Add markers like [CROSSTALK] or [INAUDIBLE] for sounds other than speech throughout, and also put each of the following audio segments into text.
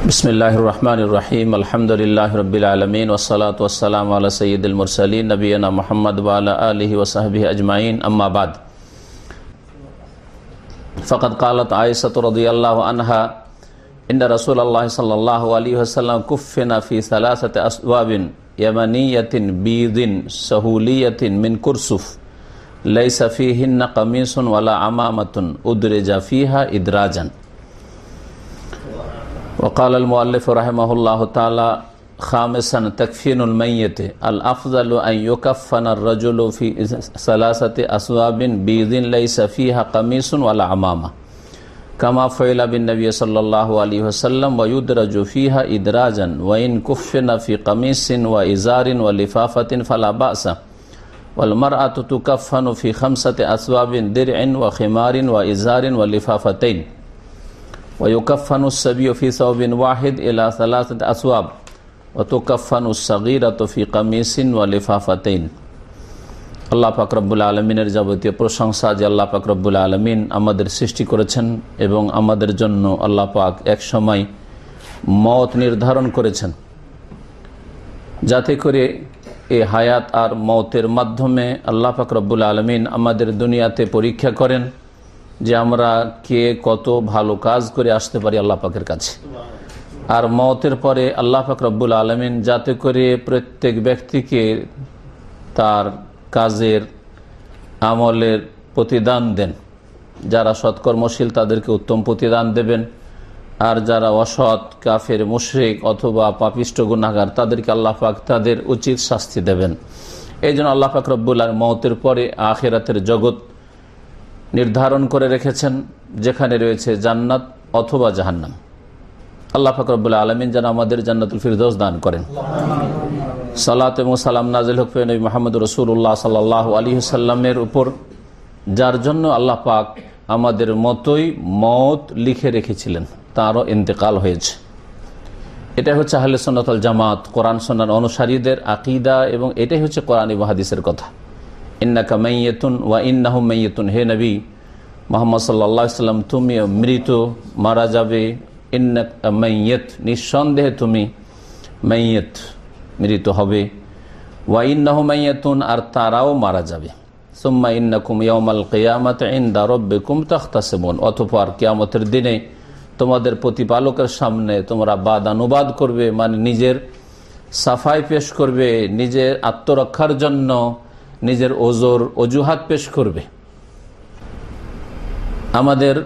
بسم الله الرحمن الرحيم الحمد لله رب العالمين والصلاة والسلام على سيد المرسلين نبينا محمد وعلى آله وصحبه أجمعين اما بعد فقد قالت عائشة رضي الله عنها ان رسول الله صلى الله عليه وسلم كفنا في ثلاثة اسواب يمنية بيض سهولية من كرسف ليس فيهن قميص ولا عمامة ادرج فيها إدراجاً وقال المؤلف رحمه الله تعالى خامسا تكفين الميت. الأفضل أن يكفن الرجل في ثلاثة أسواب بيض ليس فيها قميص ولا عمامة. كما فعل بالنبي صلى الله عليه وسلم ويدرج فيها إدراجا وإن كفن في قميص وإزار ولفافة فلا بأس. والمرأة تكفن في خمسة أسواب درع وخمار وإزار ولفافتين. ওয়ুকাফান উসবি ওফিসাউবিন ওয়াহিদ এলা সালাসত আসওয়াব ওতোকাফান উসগির তফি কামিসিন ওয়ালিফাফাতেইন আল্লাহ যাবতীয় প্রশংসা যে আলমিন আমাদের সৃষ্টি করেছেন এবং আমাদের জন্য আল্লাপাক এক সময় মত নির্ধারণ করেছেন। যাতে করে এ হায়াত আর মতের মাধ্যমে আল্লাহ পাকরবুল আলমিন আমাদের দুনিয়াতে পরীক্ষা করেন। যে আমরা কে কত ভালো কাজ করে আসতে পারি আল্লাহ পাকের কাছে। আর মতের পরে আল্লাহ পাক রব্বুল আলমিন যাতে করে প্রত্যেক ব্যক্তিকে তার কাজের আমলের প্রতিদান দেন। যারা সৎকর্মশীল তাদেরকে উত্তম প্রতিদান দেবেন। আর যারা অসৎ, কাফের, মুশ্রিক অথবা পাপিষ্ট গুনাগার তাদেরকে আল্লাহ পাক তাদের উচিত শাস্তি দেবেন। এই জন্য আল্লাহ পাক রব্বুল মতের পরে আখেরাতের জগৎ নির্ধারণ করে রেখেছেন যেখানে রয়েছে জান্নাত অথবা জাহান্নাম। আল্লাহ ফকরবুল্লা আলমিন যেন আমাদের জান্নাতুল ফিরদৌস দান করেন। সালাত এবং সালাম নাজিল হকফে নবী মোহাম্মদ রসুল্লাহ সাল্লাহ আলী সাল্লামের উপর, যার জন্য আল্লাহ পাক আমাদের মতোই মত লিখে রেখেছিলেন, তারও ইন্তেকাল হয়েছে। এটা হচ্ছে আহলে সন্ন্যতল জামাত, কোরআন সন্ন্যান অনুসারীদের আকিদা এবং এটাই হচ্ছে কোরআন ইবাহাদিসের কথা। ইন্নাকা মাইয়েতুন ওয়া ইন্নাহু মাইয়েতুন। হে নবী, মোহাম্মদ সাল্লা সাল্লাম, তুমি মৃত, মারা যাবে। ইন্নাকা মাইয়েত, নিঃসন্দেহে তুমি মাইয়েত মৃত হবে। ওয়া ইন্নাহু আর তারাও মারা যাবে। সুম্মা ইন্নাকুম ইয়ামাল কেয়ামত ইন্দা রব্বিকুম তাখতাসিমুন। অতঃপর কিয়ামতের দিনে তোমাদের প্রতিপালকের সামনে তোমরা বাদ অনুবাদ করবে মানে নিজের সাফাই পেশ করবে, নিজের আত্মরক্ষার জন্য নিজের ওজোর অজুহাত পেশ করবে। আমাদের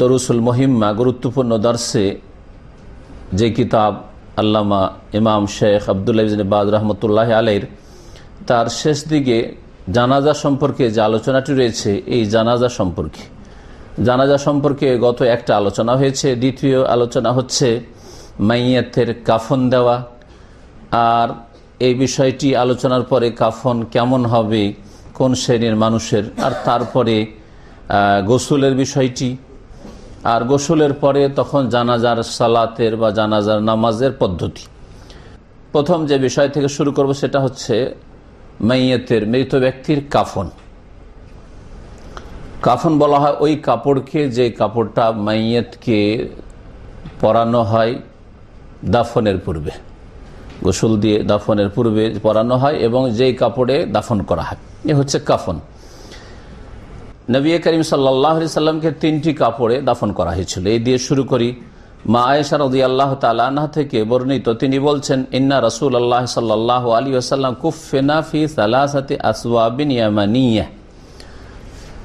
দরুসুল মহিম্মা গুরুত্বপূর্ণ দর্শে যে কিতাব আল্লামা ইমাম শেখ আবদুল্লাহ রহমতুল্লাহ আলের তার শেষ দিকে জানাজা সম্পর্কে যে আলোচনাটি রয়েছে, এই জানাজা সম্পর্কে। জানাজা সম্পর্কে গত একটা আলোচনা হয়েছে, দ্বিতীয় আলোচনা হচ্ছে মাইয়াতের কাফন দেওয়া, আর এই বিষয়টি আলোচনার পরে কাফন কেমন হবে, কোন শ্রেণির মানুষের, আর তারপরে গোসলের বিষয়টি। আর গোসলের পরে তখন জানাজার সালাতের বা জানাজার নামাজের পদ্ধতি। প্রথম যে বিষয় থেকে শুরু করব সেটা হচ্ছে মাইয়েতের, মৃত ব্যক্তির কাফন। কাফন বলা হয় ওই কাপড়কে, যে কাপড়টা মাইয়েতকে পরানো হয় দাফনের পূর্বে। গোসল দিয়ে দাফনের পূর্বে পরানো হয় এবং যেই কাপড়ে দাফন করা হয়। এ হচ্ছে কাফন। নবী করিম সাল্লাহ সাল্লামকে তিনটি কাপড়ে দাফন করা হয়েছিল। এই দিয়ে শুরু করি। মা আয়েশা রদি আল্লাহ তালাহ থেকে বর্ণিত, তিনি বলছেন, ইন্না রসুল আল্লাহ সাল্লাহ আলী আসাল্লাম কুফেনা ফি সালাসাতি আসওয়াবিন ইয়ামানিয়া।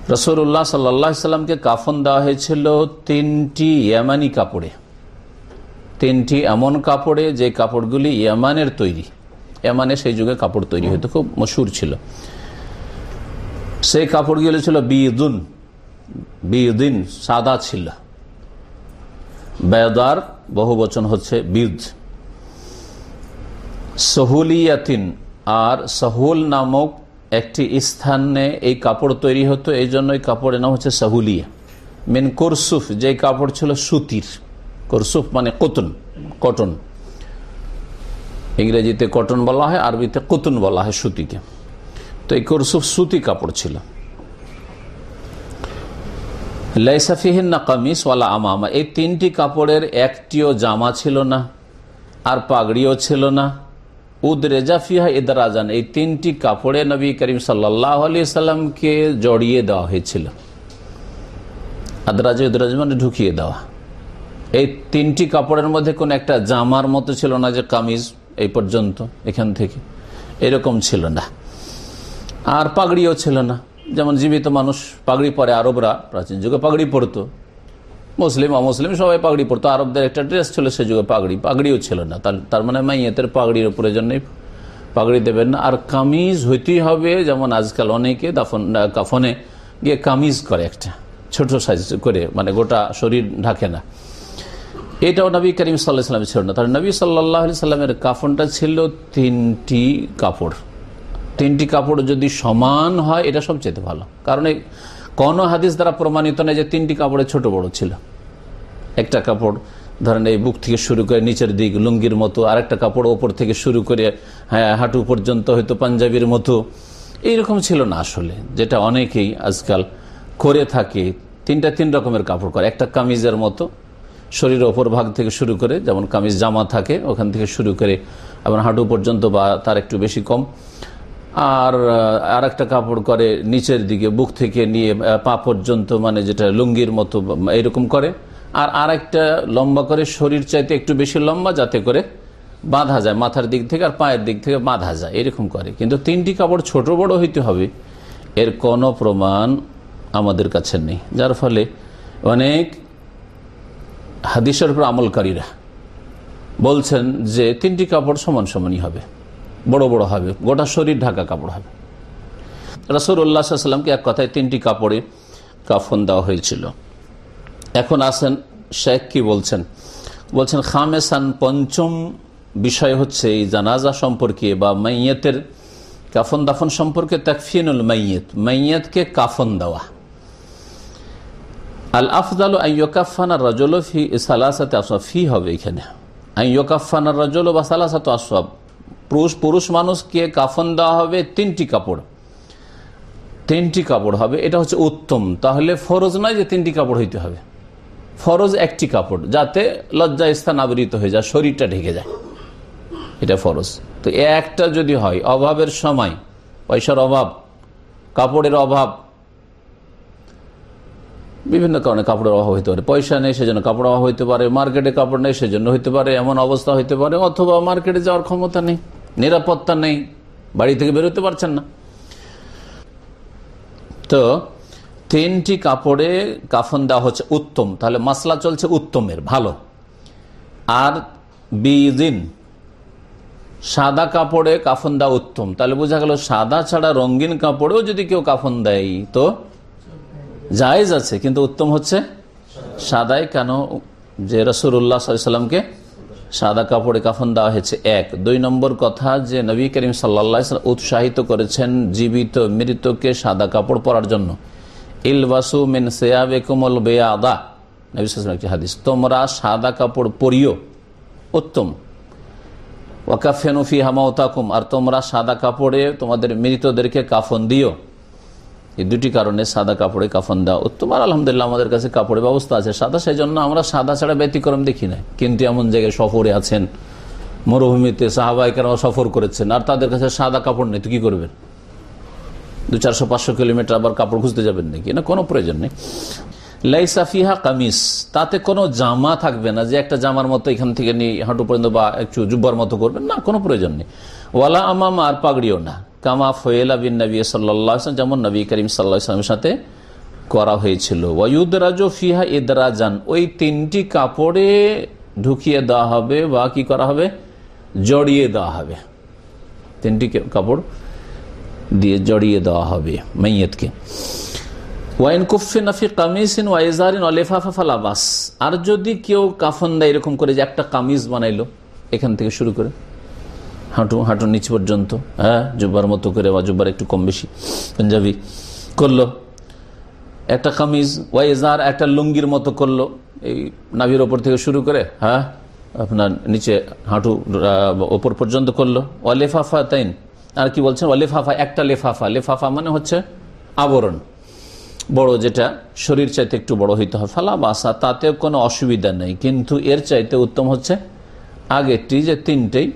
রসুল্লাহ সাল্লাহ সাল্লামকে কাফন দেওয়া হয়েছিল তিনটি ইয়ামানি কাপড়ে। তিনটি এমন কাপড়ে যে কাপড়গুলি ইয়ামানের তৈরি। ইয়ামানে সেই যুগে কাপড় তৈরি হতো, খুব মশুর ছিল। সেই কাপড়গুলি ছিল বিদুন, বিদিন সাদা ছিল। বেদার বহু বচন হচ্ছে বিদ। সহুলিয়াতিন, আর সহুল নামক একটি স্থানে এই কাপড় তৈরি হতো, এই জন্য এই কাপড়ের নাম হচ্ছে সহুলিয়া। মেন কোরসুফ, যে কাপড় ছিল সুতির। কোরসুফ মানে কটন কটন। ইংরেজিতে কটন বলা হয়, আরবিতে কতুন বলা হয় সুতিকে। তো এই কোরসুফ সুতি কাপড় ছিল। লাইসাফিহিন কামিস ওয়ালা আমামা। এই তিনটি কাপড়ের একটিও জামা ছিল না, আর পাগড়িও ছিল না। উদরেজা ফিহা ইদরাজান। এই তিনটি কাপড়ে নবী করিম সাল্লাহ আলি সাল্লামকে জড়িয়ে দেওয়া হয়েছিল। আদরাজ উদরাজ মানে ঢুকিয়ে দেওয়া। এই তিনটি কাপড়ের মধ্যে কোন একটা জামার মতো ছিল না যে কামিজ এই পর্যন্ত, এখান থেকে। এরকম ছিল না। আর পাগড়িও ছিল না। যেমন জীবিত মানুষ, পাগড়ি পরে আরবরা, প্রাচীন যুগে পাগড়ি পরতো। মুসলিম, অমুসলিম, সবাই পাগড়ি পরতো। আরবদের একটা ড্রেস ছিল সে যুগে পাগড়ি, পাগড়িও ছিল না। তার মানে মাইয়েতের পাগড়ির প্রয়োজন নেই। পাগড়ি দেবেন না। আর কামিজ হইতেই হবে, যেমন আজকাল অনেকে দাফন কাফনে গিয়ে কামিজ করে একটা। ছোট সাইজ করে মানে গোটা শরীর ঢাকে না। এটাও নবী করিম সাল্লাহ ছিল না। তাহলে নবী সাল্লাহ সাল্লামের কাফনটা ছিল তিনটি কাপড়। তিনটি কাপড় যদি সমান হয়, এটা সবচেয়ে ভালো। কারণ এই কোনো হাদিস দ্বারা প্রমাণিত নেই যে তিনটি কাপড়ে ছোট বড় ছিল। একটা কাপড় ধরেন এই বুক থেকে শুরু করে নিচের দিক, লুঙ্গির মতো, আরেকটা কাপড় ওপর থেকে শুরু করে হ্যাঁ হাঁটু পর্যন্ত হয়তো পাঞ্জাবির মতো। এইরকম ছিল না আসলে, যেটা অনেকেই আজকাল করে থাকে। তিনটা তিন রকমের কাপড় করে। একটা কামিজের মতো শরীরের ওপর ভাগ থেকে শুরু করে, যেমন কামিজ জামা থাকে, ওখান থেকে শুরু করে এবং হাঁটু পর্যন্ত বা তার একটু বেশি কম। আর আর একটা কাপড় করে নিচের দিকে, বুক থেকে নিয়ে পা পর্যন্ত মানে যেটা লুঙ্গির মতো, এরকম করে। আর আর একটা লম্বা করে, শরীর চাইতে একটু বেশি লম্বা, যাতে করে বাঁধা যায় মাথার দিক থেকে আর পায়ের দিক থেকে বাঁধা যায়, এরকম করে। কিন্তু তিনটি কাপড় ছোট বড় হইতে হবে, এর কোনো প্রমাণ আমাদের কাছে নেই। যার ফলে অনেক হাদিসের উপর আমলকারীরা বলছেন যে তিনটি কাপড় সমান সমানই হবে, বড় বড় হবে, গোটা শরীর ঢাকা কাপড় হবে। রসুর উল্লাহামকে এক কথায় তিনটি কাপড়ে কাফন দেওয়া হয়েছিল। এখন আসেন শেখ কি বলছেন? বলছেন, খামেসান পঞ্চম বিষয় হচ্ছে এই জানাজা সম্পর্কে বা মাইয়েতের কাফন দাফন সম্পর্কে তাকফিনুল মাইয়েত, মাইয়েতকে কাফন দেওয়া। আল আফদাল আইয়কাফানা রজল ফি সালাসাতে আসব ফি হবে এখানে। আইয়কাফানা রজল বা সালাসাত আসব পুরুষ পুরুষ মানুষকে কাফন দেওয়া হবে তিনটি কাপড়। তিনটি কাপড় হবে। এটা হচ্ছে উত্তম। তাহলে ফরজ নয় যে তিনটি কাপড় হইতে হবে। ফরজ একটি কাপড়, যাতে লজ্জা স্থান আবৃত হয়ে যায়, শরীরটা ঢেকে যায়। এটা ফরজ। তো একটা যদি হয়, অভাবের সময়, পয়সার অভাব, কাপড়ের অভাব বিভিন্ন কারণে কাপড়ের অভাব হইতে পারে। পয়সা নেই, সেজন্য কাপড় অভাব হইতে পারে। মার্কেটে কাপড় নেই, সেজন্য হইতে পারে। এমন অবস্থা হইতে পারে, অথবা মার্কেটে যাওয়ার ক্ষমতা নেই, নিরাপত্তা নেই, বাড়ি থেকে বেরোতে পারছেন না। তো তিনটি কাপড়ে কাফন দেওয়া হচ্ছে উত্তম। তাহলে মাসলা চলছে উত্তমের, ভালো। আর বিদিন সাদা কাপড়ে কাফন দেওয়া উত্তম। তাহলে বোঝা গেল সাদা ছাড়া রঙিন কাপড়েও যদি কেউ কাফন দেয়, তো জায়েজ আছে, কিন্তু উত্তম হচ্ছে সাদাই, কেন যে রসুল্লাহ সাল্লামকে সাদা কাপড়ে কাফন দেওয়া হয়েছে। এক, দুই নম্বর কথা যে নবী করিম সাল্লা উৎসাহিত করেছেন জীবিত, মৃতকে সাদা কাপড় পরার জন্য। ইলবাসু মিন সেয়াবেকুমল বেয়াদা। একটি হাদিস, তোমরা সাদা কাপড় পরিও, উত্তম। ওয়াকাফেনুফি হামাউতাকুম আর তোমরা সাদা কাপড়ে তোমাদের মৃতদেরকে কাফন দিও। এই দুটি কারণে সাদা কাপড়ে কাফন দেওয়া উত্তম। আর আলহামদুলিল্লাহ আমাদের কাছে কাপড়ের ব্যবস্থা আছে, সাদা সেই জন্য আমরা সাদা ছাড়া ব্যতিক্রম দেখি না কিন্তু এমন জায়গায় সফরে আছেন, মরুভূমিতে সাহাবাহিকেরাও সফর করেছেন, আর তাদের কাছে সাদা কাপড় নেই, তো কি করবেন? দু চারশো, পাঁচশো কিলোমিটার আবার কাপড় খুঁজতে যাবেন নাকি? না কোনো প্রয়োজন নেই। লাইসাফিহা কামিস, তাতে কোনো জামা থাকবে না যে একটা জামার মতো এখান থেকে নিয়ে হাঁটু পর্যন্ত বা একটু জুব্বার মতো করবেন, না, কোনো প্রয়োজন নেই। ওয়ালা আমাম আর পাগড়িও না। কামা ফয়েলা বিন নবী সাল্লাহ যেমন নবী করিম সাল্লাহামের সাথে করা হয়েছিল। ওয়ুদরাজ ফিহা ইদরাজান, ওই তিনটি কাপড়ে ঢুকিয়ে দেওয়া হবে বা কি করা হবে? জড়িয়ে দেওয়া হবে। তিনটি কাপড় দিয়ে জড়িয়ে দেওয়া হবে মাইয়তকে। ওয়াইন কুফি নাফি কামিসিন ওয়াইজারিন অলেফাফা ফালাবাস আর যদি কেউ কাফন দেয় এরকম করে যে একটা কামিজ বানাইলো, এখান থেকে শুরু করে। হাঁটু হাঁটুর নিচ পর্যন্ত হ্যাঁ জুব্বার মতো করে বা জুব্বার একটু কম বেশি। পাঞ্জাবি করল। একটা কামিজ ওয়াইজার একটা লুঙ্গির মতো করল। এই নাভির ওপর থেকে শুরু করে হ্যাঁ আপনার নিচে হাঁটু ওপর পর্যন্ত করল। ওয়া লেফাফা তাইন, আর কি বলছেন? লেফাফা একটা লেফাফা। লেফাফা মানে হচ্ছে আবরণ। বড় যেটা, শরীর চাইতে একটু বড় হইতে হয়। ফালা বাসা, তাতেও কোনো অসুবিধা নেই। কিন্তু এর চাইতে উত্তম হচ্ছে আগেরটি যে তিনটেই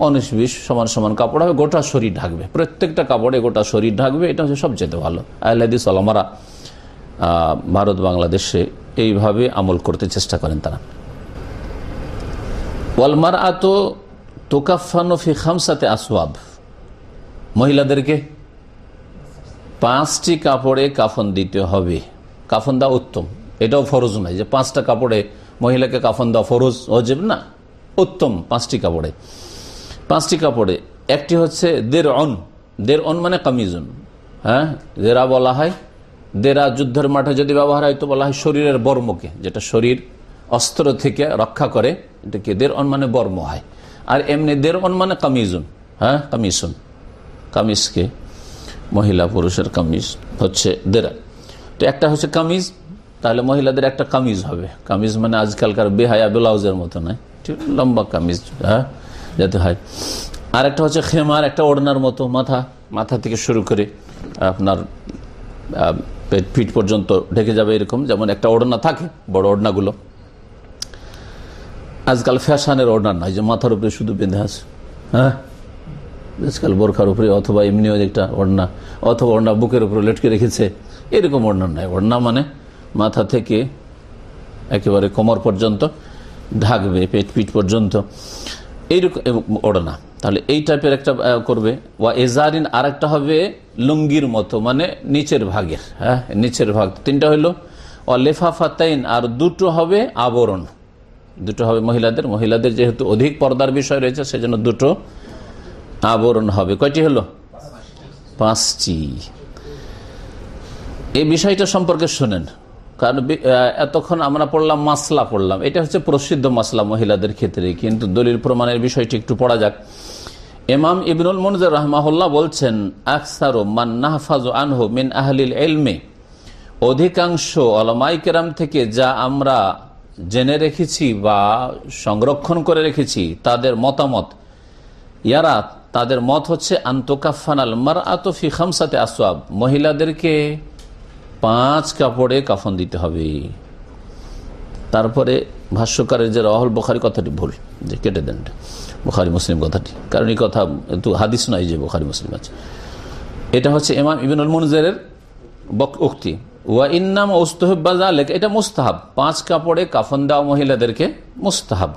উনিশ বিশ সমান সমান কাপড় হবে, গোটা শরীর ঢাকবে। প্রত্যেকটা কাপড়ে গোটা শরীর ঢাকবে, এটা হচ্ছে সবচেয়ে ভালো। আহলাদিস আলমারা ভারত, বাংলাদেশে এইভাবে আমল করতে চেষ্টা করেন তারা। ওয়ালমার আত তোকাফানো ফি খামসাতে আসওয়াব। মহিলাদেরকে পাঁচটি কাপড়ে কাফন দিতে হবে। কাফন দেওয়া উত্তম। এটাও ফরজ নয় যে পাঁচটা কাপড়ে মহিলাকে কাফন দেওয়া ফরজ, অজেব না। উত্তম পাঁচটি কাপড়ে। পাঁচটি কাপড়ে। একটি হচ্ছে দের অন দের অন মানে কামিজুন। হ্যাঁ? দেরা বলা হয়। দেরা যুদ্ধের মাঠে যদি ব্যবহার হয়, তো বলা হয় শরীরের বর্মকে, যেটা শরীর অস্ত্র থেকে রক্ষা করে। এটাকে দের অন মানে বর্ম হয়। আর এমনি দের অন মানে কামিজুন। হ্যাঁ? কামিজুন। কামিজকে মহিলা পুরুষের কামিজ হচ্ছে দেরা। তো একটা হচ্ছে কামিজ, তাহলে মহিলাদের একটা কামিজ হবে। কামিজ মানে আজকালকার বেহায়া ব্লাউজের মতো নয়। লম্বা কামিজ হ্যাঁ? যাতে হয়। আর একটা হচ্ছে খেমার, একটা ওড়নার মতো মাথা মাথা থেকে শুরু করে আপনার পিঠ পর্যন্ত ঢেকে যাবে এরকম, যেমন একটা ওড়না থাকে, বড় ওড়নাগুলো। আজকাল ফ্যাশনের ওড়না নয় যে মাথার উপরে শুধু বেঁধে আছে। হ্যাঁ? আজকাল বোরখার উপরে, অথবা এমনিও একটা ওড়না, অথবা ওড়না বুকের উপরে লটকে রেখেছে, এরকম ওড়না নয় ওড়না মানে মাথা থেকে একেবারে কোমর পর্যন্ত ঢাকবে, পেট, পিঠ পর্যন্ত। এইরকম ওড়না তাহলে এই টাইপের একটা করবে। ওয়া এজারিন আর একটা হবে লুঙ্গির মতো মানে নিচের ভাগের হ্যাঁ? নিচের ভাগ। তিনটা হইল ও লেফাফাতাইন, আর দুটো হবে আবরণ। দুটো হবে মহিলাদের। মহিলাদের যেহেতু অধিক পর্দার বিষয় রয়েছে, সেজন্য দুটো আবরণ হবে। কয়টি হলো? পাঁচটি। এই বিষয়টা সম্পর্কে শোনেন। কারণ এতক্ষণ আমরা পড়লাম মাসলা পড়লাম। এটা হচ্ছে প্রসিদ্ধ মাসলা মহিলাদের ক্ষেত্রে, কিন্তু দলিল প্রমাণের বিষয়টি একটু পড়া যাক। এমাম ইবনুল মনজর রহমাহুল্লাহ বলছেন, আকসারো মান্নাহফাজ আনহু মিন আহলিল এলমে অধিকাংশ অলমাই কেরাম থেকে যা আমরা জেনে রেখেছি বা সংরক্ষণ করে রেখেছি, তাদের মতামত। ইয়ারা তাদের মত হচ্ছে আন্তকাফান আলমার আতফি খামসাতে আসওয়াব। মহিলাদেরকে পাঁচ কাপড়ে কাফন দিতে হবে। তারপরে ভাষ্যকারের যে রহল বোখারি, কথাটি ভুল, যে কেটে দেন। বোখারি, মুসলিম কথাটি। কারণ এই কথা একটু হাদিস নয় যে বোখারি, মুসলিম আছে। এটা হচ্ছে এমাম ইবিনুল মনজেরের উক্তি। ওয়া ইন্নাম ওস্তহবাজালেক এটা মুস্তাহাব। পাঁচ কাপড়ে কাফন দেওয়া মহিলাদেরকে মুস্তাহাব।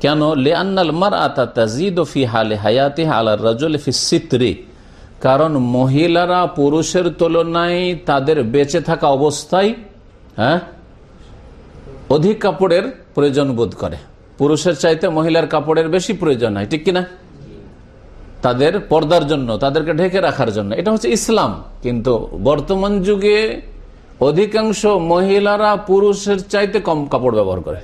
কেন? লে আন্নাল মার আতা তাজিদ ফি হালে হায়াতে আলার রাজল ফি সিত্রে। কারণ মহিলারা পুরুষের তুলনায় তাদের বেঁচে থাকা অবস্থায় হ্যাঁ অধিক কাপড়ের প্রয়োজন বোধ করে। পুরুষের চাইতে মহিলার কাপড়ের বেশি প্রয়োজন হয়, ঠিক কিনা? তাদের পর্দার জন্য, তাদেরকে ঢেকে রাখার জন্য। এটা হচ্ছে ইসলাম। কিন্তু বর্তমান যুগে অধিকাংশ মহিলারা পুরুষের চাইতে কম কাপড় ব্যবহার করে।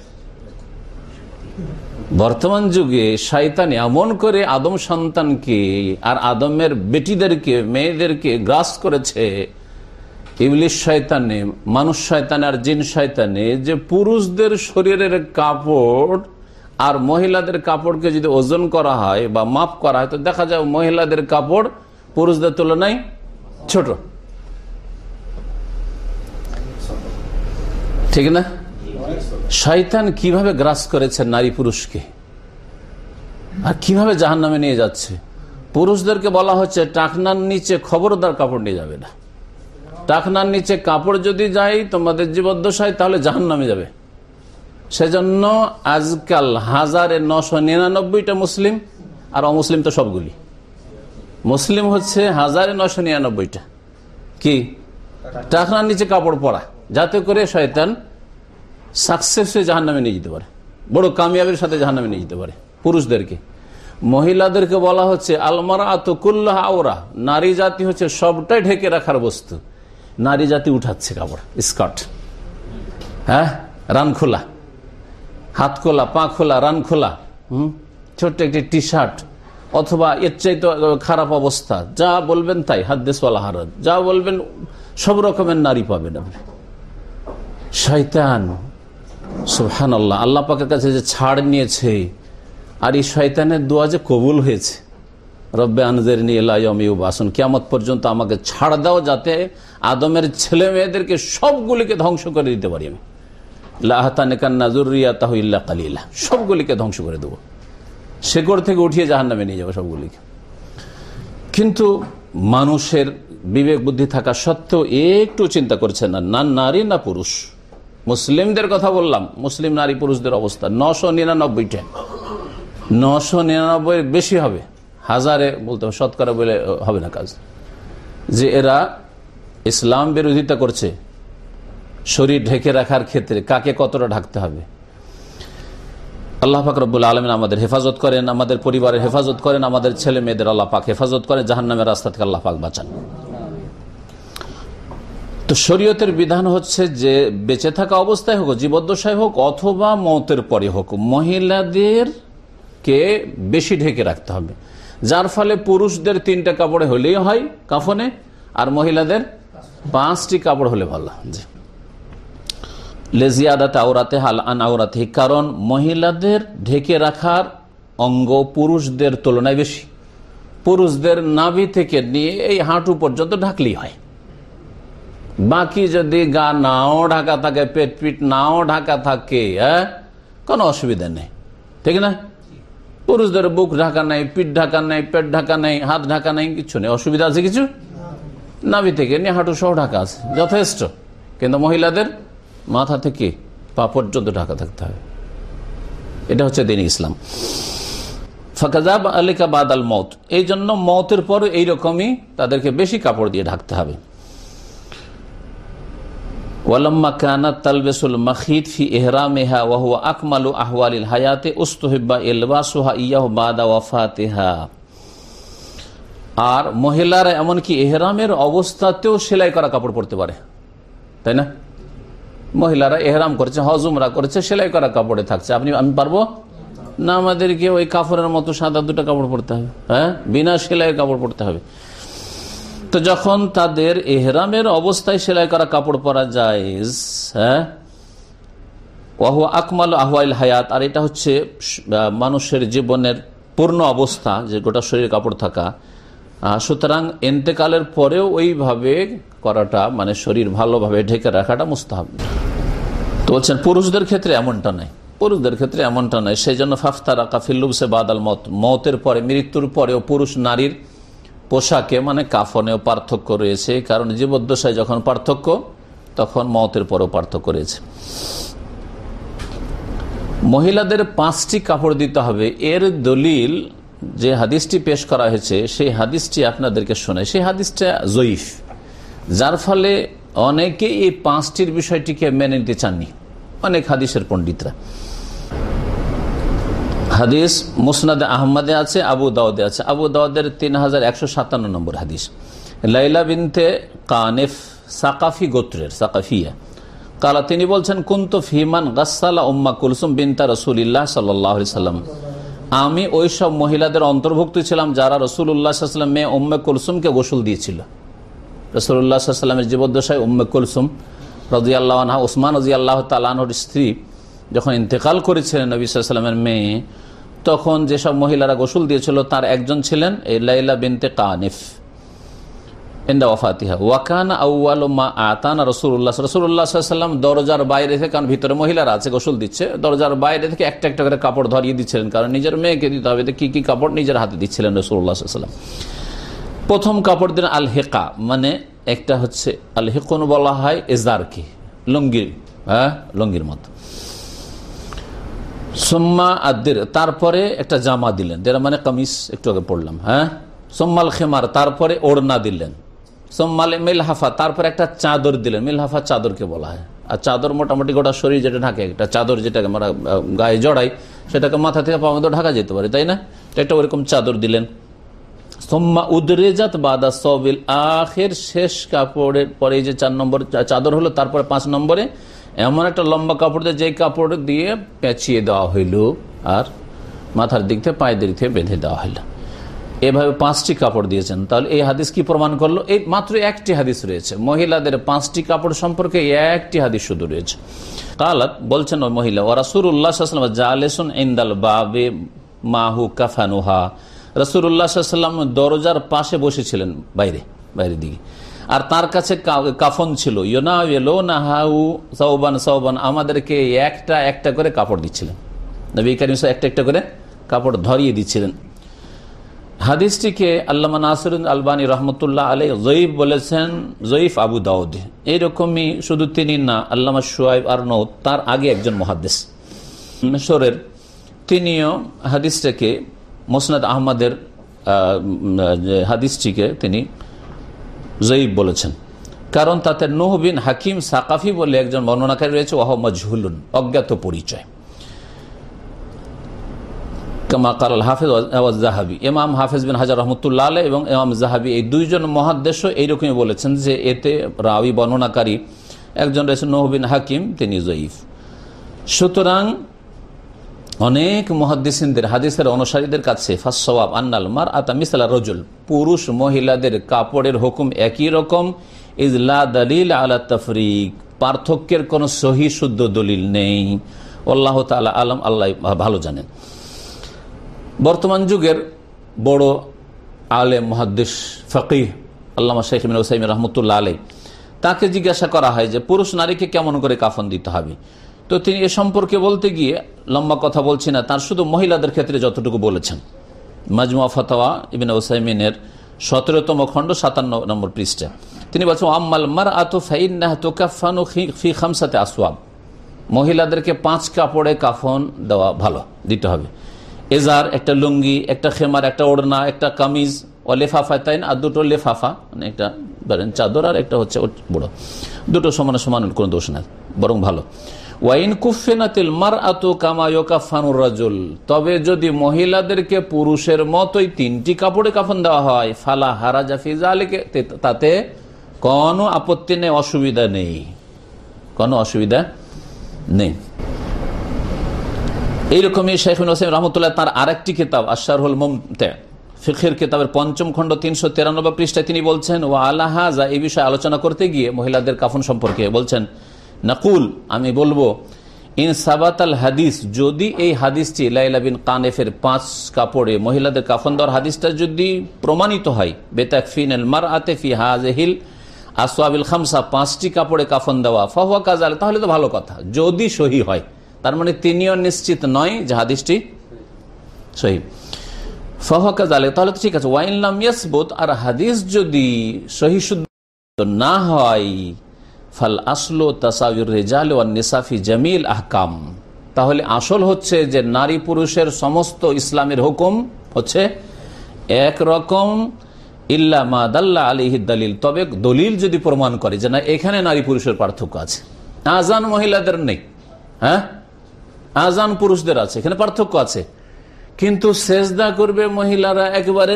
বর্তমান যুগে শয়তান এমন করে আদম সন্তানকে আর আদমের বেটিদেরকে, মেয়েদেরকে গ্রাস করেছে। ইংলিশ শয়তানে, মানুষ শয়তানে আর জিন শয়তানে যে পুরুষদের শরীরের কাপড় আর মহিলাদের কাপড়কে যদি ওজন করা হয় বা মাপ করা হয়, তো দেখা যায় মহিলাদের কাপড় পুরুষদের তুলনায় ছোট। ঠিক না? শয়তান কীভাবে গ্রাস করেছে নারী পুরুষকে? আর কীভাবে জাহান নামে নিয়ে যাচ্ছে? পুরুষদেরকে বলা হচ্ছে, টাকনার নিচে খবরদার কাপড় নিয়ে যাবে না। টাকনার নিচে কাপড় যদি যায়, তোমাদের জীবদ্দশায়, তাহলে জাহান নামে যাবে। সেজন্য আজকাল হাজারে নশো নিরানব্বইটা মুসলিম, আর অমুসলিম তো সবগুলি। মুসলিম হচ্ছে হাজারে নশো নিরানব্বইটা। কি? টাকনার নিচে কাপড় পরা। যাতে করে শয়তান সাকসেস হয়ে জাহান নামে নিয়ে যেতে পারে। বড় কামিয়াবের সাথে জাহান নামে নিয়ে যেতে পারে পুরুষদেরকে। মহিলাদেরকে বলা হচ্ছে আলমারা আতকুল্লাহ আওরা। নারী জাতি হচ্ছে সবটাই ঢেকে রাখার বস্তু। নারী জাতি উঠাচ্ছে কাপড়, স্কার্ট। হ্যাঁ? রান খোলা। হাত খোলা, পা খোলা, রান খোলা। হম? ছোট্ট একটি টি শার্ট অথবা এর চাইতে খারাপ অবস্থা। যা বলবেন তাই হাদ্দেশওয়ালা হারত যা বলবেন, সব রকমের নারী পাবেন আপনি। সুহান আল্লাহ আল্লাহ পাকের কাছে যে ছাড় নিয়েছে, আর এই শয়তানের দোয়া যে কবুল হয়েছে, রব্বে আনজেরনি বাসন কিয়ামত পর্যন্ত আমাকে ছাড় দাও যাতে আদমের ছেলে মেয়েদেরকে সবগুলিকে ধ্বংস করে দিতে পারি আমি। লাহাতানিকান্নাজুরিয়া কালিলা, সবগুলিকে ধ্বংস করে দেবো। শেকড় থেকে উঠিয়ে জাহান নামে নিয়ে যাব সবগুলিকে। কিন্তু মানুষের বিবেক বুদ্ধি থাকা সত্ত্বেও একটু চিন্তা করছে না না নারী না পুরুষ। মুসলিমদের কথা বললাম, মুসলিম নারী পুরুষদের অবস্থা, নশো নিরানব্বইটা নশো নিরানব্বই বেশি হবে। হাজারে বলতে হবে, শতকরা বলে হবে না কাজ। যে এরা ইসলাম বিরোধিতা করছে, শরীর ঢেকে রাখার ক্ষেত্রে কাকে কতটা ঢাকতে হবে? আল্লাহ পাক রব্বুল আলমিন আমাদের হেফাজত করেন, আমাদের পরিবারের হেফাজত করেন, আমাদের ছেলে মেয়েদের আল্লাহ পাক হেফাজত করেন জাহান নামের রাস্তা থেকে আল্লাহ পাক বাঁচান। তো শরীয়তের বিধান হচ্ছে যে বেঁচে থাকা অবস্থায় হোক, জীবদ্দশায় হোক, অথবা মতের পরে হোক মহিলাদের কে বেশি ঢেকে রাখতে হবে। যার ফলে পুরুষদের তিনটা কাপড়ে হলেই হয় কাফনে, আর মহিলাদের পাঁচটি কাপড় হলে ভালো। লেজিয়াদাতে আওরাতে, হাল আন আওরাতে কারণ মহিলাদের ঢেকে রাখার অঙ্গ পুরুষদের তুলনায় বেশি। পুরুষদের নাভি থেকে নিয়ে এই হাঁটু পর্যন্ত ঢাকলেই হয়। বাকি যদি গা নাও ঢাকা থাকে, পেট পিট নাও ঢাকা থাকে হ্যাঁ কোনো অসুবিধা নেই। ঠিক না? পুরুষদের বুক ঢাকা নেই, পিঠ ঢাকা নেই, পেট ঢাকা নেই, হাত ঢাকা নেই, কিছু নেই। অসুবিধা আছে কিছু? নাভি থেকে নিয়ে হাঁটু সহ ঢাকা আছে, যথেষ্ট। কিন্তু মহিলাদের মাথা থেকে পা পর্যন্ত ঢাকা থাকতে হবে। এটা হচ্ছে দিন ইসলাম। ফাকাজাব আলিকা বাদ আল মত। এই জন্য মতের পর এইরকমই তাদেরকে বেশি কাপড় দিয়ে ঢাকতে হবে। ওয়ালাম্মা কানাত মাখিদ ফি হুয়া হায়াতে ইয়াহু আর মহিলারা এমনকি এহরামের অবস্থাতেও সেলাই করা কাপড় পরতে পারে। তাই না? মহিলারা এহরাম করছে হজুমরা করেছে, সেলাই করা কাপড়ে থাকছে। আপনি, আমি পারব? না, আমাদেরকে ওই কাপড়ের মতো সাদা দুটো কাপড় পরতে হবে। হ্যাঁ? বিনা সেলাইয়ের কাপড় পরতে হবে। তো যখন তাদের এহরামের অবস্থায় সেলাই করা কাপড় পরা যায় হ্যাঁ? আকমাল আহওয়াইল হায়াত, আর এটা হচ্ছে মানুষের জীবনের পূর্ণ অবস্থা যে গোটা শরীরে কাপড় থাকা। সুতরাং এন্তেকালের পরেও ওইভাবে করাটা মানে শরীর ভালোভাবে ঢেকে রাখাটা মুস্তাহাব। তো বলছেন, পুরুষদের ক্ষেত্রে এমনটা নাই। পুরুষদের ক্ষেত্রে এমনটা নাই। সেই জন্য ফাফতারা কাফিল্লুবসে বাদাল মত। মতের পরে, মৃত্যুর পরেও পুরুষ নারীর পোশাকে মানে কাফনেও পার্থক্য রয়েছে, কারণ জীবদ্দশায় যখন পার্থক্য, তখন মতের পরেও পার্থক্য রয়েছে। মহিলাদের পাঁচটি কাপড় দিতে হবে। এর দলিল যে হাদিসটি পেশ করা হয়েছে, সেই হাদিসটি আপনাদেরকে শোনায় সেই হাদিসটা জয়ীফ, যার ফলে অনেকে এই পাঁচটির বিষয়টিকে মেনে নিতে চাননি। অনেক হাদিসের পণ্ডিতরা। হাদিস মুসনাদে আহমদে আছে, আবু দাউদে আছে। আবু দাউদের তিন হাজার একশো সাতান্ন নম্বর হাদিস। লাইলা বিনতে কানেফ সাকাফি গোত্রের, সাকাফিয়া। কালা তিনি বলছেন, কুন্ত ফিমান গাসালা উম্মা কুলসুম বিনতা রসুল্লাহ সাল্লাহ সাল্লাম। আমি ওই সব মহিলাদের অন্তর্ভুক্ত ছিলাম যারা রসুল্লাহাম মেয়ে উম্মে কুলসুমকে গোসল দিয়েছিল। রসুল্লাহামের জীবদ্দশায় উম্মে কুলসুম রাজি আল্লাহ ওসমান রাজি আল্লাহ তালানোর স্ত্রী যখন ইন্তেকাল করেছিলেন নবী সাল্লামের মেয়ে তখন যেসব মহিলারা গোসল দিয়েছিল, তার একজন ছিলেন লাইলা বিনতে কানিফ। ওয়াকান মা আতানা দরজার বাইরে থেকে, কারণ ভিতরে মহিলারা আছে দিচ্ছে, দরজার বাইরে থেকে একটা একটা করে কাপড় ধরিয়ে দিচ্ছিলেন, কারণ নিজের মেয়েকে দিতে হবে। কি কি কাপড়? নিজের হাতে দিচ্ছিলেন প্রথম কাপড় দিন আল হেকা মানে একটা হচ্ছে আল হেকন বলা হয় এজারকে লুঙ্গির হ্যাঁ লুঙ্গির মতো। সোম্মা আদের তারপরে একটা জামা দিলেন। যেটা মানে কামিজ, একটু আগে পড়লাম হ্যাঁ? সোম্মাল খেমার, তারপরে ওড়না দিলেন। সোম্মাল মিলহাফা, তারপরে একটা চাদর দিলেন। মিলহাফা চাদরকে বলা হয়। আর চাদর মোটামুটি গোটা শরীর যেটা ঢাকে, একটা চাদর যেটাকে আমরা গায়ে জড়াই, সেটাকে মাথা থেকে পাওয়া ঢাকা যেতে পারে, তাই না? একটা ওরকম চাদর দিলেন। সোম্মা উদরেজাত বাদা সবিল আখের, শেষ কাপড়ের পরে যে চার নম্বর, চাদর হলো, তারপরে পাঁচ নম্বরে এমন একটা লম্বা কাপড় দিয়ে যে কাপড় দিয়ে পেঁচিয়ে দেওয়া হইল আর মাথার দিক থেকে পায়ের দিক থেকে বেঁধে দেওয়া হইল। এভাবে পাঁচটি কাপড় দিয়েছেন। তাহলে এই হাদিস কি প্রমাণ করল? এই মাত্র একটি হাদিস রয়েছে। মহিলাদের পাঁচটি কাপড় সম্পর্কে একটি হাদিস শুধু রয়েছে। কালাত বলছেন ওই মহিলা ওরা সুর উল্লাহাম জালেসুন ইন্দাল বাবে মাহু কাফানুহা। রসুল্লাহাম দরজার পাশে বসেছিলেন বাইরে, বাইরের দিকে। আর তার কাছে কাফন ছিল। ইয়োনা এলো না হাউ সৌবান সৌবান আমাদেরকে একটা একটা করে কাপড় দিচ্ছিলেন। নবী করিম একটা একটা করে কাপড় ধরিয়ে দিচ্ছিলেন। হাদিসটিকে আল্লামা নাসরুন আলবানী রহমতুল্লাহ আলী জয়ীফ বলেছেন, জয়ীফ আবু দাউদ। এইরকমই শুধু তিনি না, আল্লামা সোয়াইব আর নৌ তার আগে একজন মহাদ্দেশ মিশরের তিনিও হাদিসটাকে, মোসনাদ আহমদের হাদিসটিকে তিনি জয়ীব বলেছেন। কারণ তাতে নোহবিন হাকিম সাকাফি বলে একজন বর্ণনাকারী রয়েছে ওহ মজহুলুন, অজ্ঞাত পরিচয়। হাফেজ জাহাবি। হাজার এবং এই দুইজন এইরকমই বলেছেন যে এতে বর্ণনাকারী একজন হাকিম, তিনি জয়ীফ সুতরাং অনেক মহাদ্দিসিনদের, হাদিসের অনুসারীদের কাছে ফাঁসওয়াব আন্নাল মার আতা মিসালা রজুল। পুরুষ মহিলাদের কাপড়ের হুকুম একই রকম। ইজলা দলিল আলা তফরিক। পার্থক্যের কোনো সহি শুদ্ধ দলিল নেই। আল্লাহ তালা আলম, আল্লাহ ভালো জানেন। বর্তমান যুগের বড় আলে মহাদ্দেশ ফকিহ আল্লামা শেখ ওসাইম রহমতুল্লাহ আলী তাকে জিজ্ঞাসা করা হয় যে পুরুষ নারীকে কেমন করে কাফন দিতে হবে? তো তিনি এ সম্পর্কে বলতে গিয়ে লম্বা কথা বলছি না, তার শুধু মহিলাদের ক্ষেত্রে যতটুকু বলেছেন। মাজমুয়া ফতোয়া ইবিন ওসাইমিনের সতেরোতম খণ্ড সাতান্ন নম্বর পৃষ্ঠা। তিনি বলছেন আম্মাল মার আতো ফাইন্না ফি খামসাতে আসওয়াব। মহিলাদেরকে পাঁচ কাপড়ে কাফন দেওয়া ভালো, দিতে হবে। এজার, একটা লুঙ্গি, একটা খেমার, একটা ওড়না, একটা কামিজ, ও লেফাফা তাই আর দুটো লেফাফা মানে একটা ধরেন চাদর আর একটা হচ্ছে বড়। দুটো সমান সমান কোনো দোষ না বরং ভালো। ওয়াইন কুফেনাতিল মার আতো কামায়ুকাফানুর রাজুল। তবে যদি মহিলাদেরকে পুরুষের মতোই তিনটি কাপড়ে কাফন দেওয়া হয়, ফালা হারা জাফিজা আলীকে তাতে কোনো আপত্তি নেই, অসুবিধা নেই। কোনো অসুবিধা নেই। এইরকমই শেখুল হোসেন রহমতুল্লাহ তার আরেকটি কিতাব আশারহুল মমতে ফিখের কিতাবের পঞ্চম খণ্ড তিনশো তিরানব্বই পৃষ্ঠায় তিনি বলছেন ও আল্লাহাজা এই বিষয়ে আলোচনা করতে গিয়ে মহিলাদের কাফন সম্পর্কে বলছেন নাকুল, আমি বলব, ইন সাবাত আল হাদিস, যদি এই হাদিসটি লাইলা বিন কানেফের পাঁচ কাপড়ে, মহিলাদের কাফন দেওয়ার হাদিসটা যদি প্রমাণিত হয়, বেতাকফিন মার আতেফি হাজহিল আসওয়াবিল খামসা, পাঁচটি কাপড়ে কাফন দেওয়া, ফাহুয়া কাজ তাহলে তো ভালো কথা, যদি সহি হয়। তার মানে তিনিও নিশ্চিত নয় যে হাদিসটি সহি। ফাহুয়া জালে তাহলে তো ঠিক আছে ওয়াইনলাম ইয়াসবুত, আর হাদিস যদি সহি না হয় ফাল আসলো তাসাউর রেজাল ওয়ান নিসাফি জামিল আহকাম। তাহলে আসল হচ্ছে যে নারী পুরুষের সমস্ত ইসলামের হুকুম হচ্ছে এক রকম ইল্লা মাদাল্লা আলিহি দলিল। তবে দলিল যদি প্রমাণ করে যে না, এখানে নারী পুরুষের পার্থক্য আছে। আজান মহিলাদের নেই হ্যাঁ? আজান পুরুষদের আছে, এখানে পার্থক্য আছে। কিন্তু সেজদা করবে মহিলারা একবারে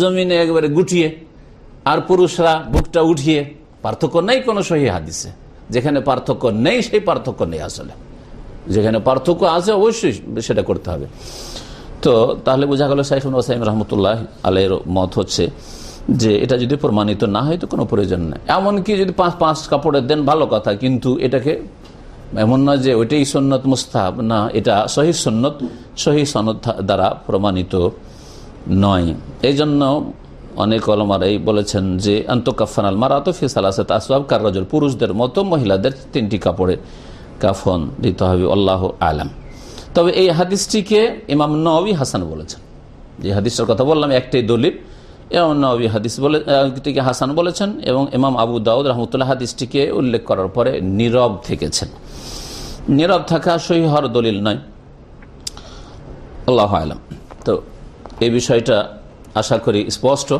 জমিনে একবারে গুটিয়ে, আর পুরুষরা বুকটা উঠিয়ে পার্থক্য নেই কোনো সহি হাদিসে। যেখানে পার্থক্য নেই, সেই পার্থক্য নেই আসলে। যেখানে পার্থক্য আছে, অবশ্যই সেটা করতে হবে। তো তাহলে বোঝা গেল সাইফুল ওসাইম রহমতুল্লাহ আলের মত হচ্ছে যে, এটা যদি প্রমাণিত না হয় তো কোনো প্রয়োজন নেই। এমনকি যদি পাঁচ পাঁচ কাপড়ের দেন, ভালো কথা, কিন্তু এটাকে এমন নয় যে ওইটাই সন্ন্যত মুস্তাহাব, না, এটা সহি সন্ন্যত সহি সনদ দ্বারা প্রমাণিত নয়। এই জন্য অনেক অলমারাই বলেছেন যে আন্তকাফান আল মারাত ফিসালাসাত আসবাব কার্রাজল পুরুষদের মতো, মহিলাদের তিনটি কাপড়ে কাফন দিতে হবে, আল্লাহ আলাম। তবে এই হাদিসটিকে ইমাম নবী হাসান বলেছেন। যে হাদিসটার কথা বললাম, একটাই দলিল। ইমাম নবী হাদিস বলে হাসান বলেছেন এবং ইমাম আবু দাউদ রহমতুল্লাহ হাদিসটিকে উল্লেখ করার পরে নীরব থেকেছেন। নীরব থাকা সহি হওয়ার দলিল নয়। আল্লাহ আলম। তো এই বিষয়টা আশা করি স্পষ্ট।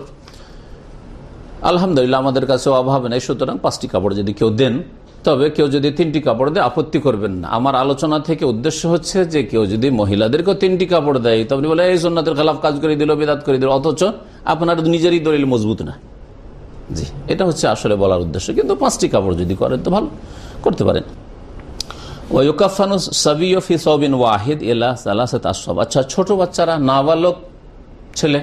আলহামদুলিল্লাহ, আমাদের কাছে অভাব নেই, সুতরাং পাঁচটি কাপড় যদি কেউ দেন, তবে কেউ যদি তিনটি কাপড় দেয়, আপত্তি করবেন না। আমার আলোচনা থেকে উদ্দেশ্য হচ্ছে যে কেউ যদি মহিলাদেরকেও তিনটি কাপড় দেয়, তবে বলে, এই সন্ন্যতের খেলাফ কাজ করে দিল, বেদাত করে দিল, অথচ আপনার নিজেরই দলিল মজবুত না। জি, এটা হচ্ছে আসলে বলার উদ্দেশ্য। কিন্তু পাঁচটি কাপড় যদি করেন, তো ভালো, করতে পারেন। ওয়াহিদ আচ্ছা ছোট বাচ্চারা, নাবালক ছেলে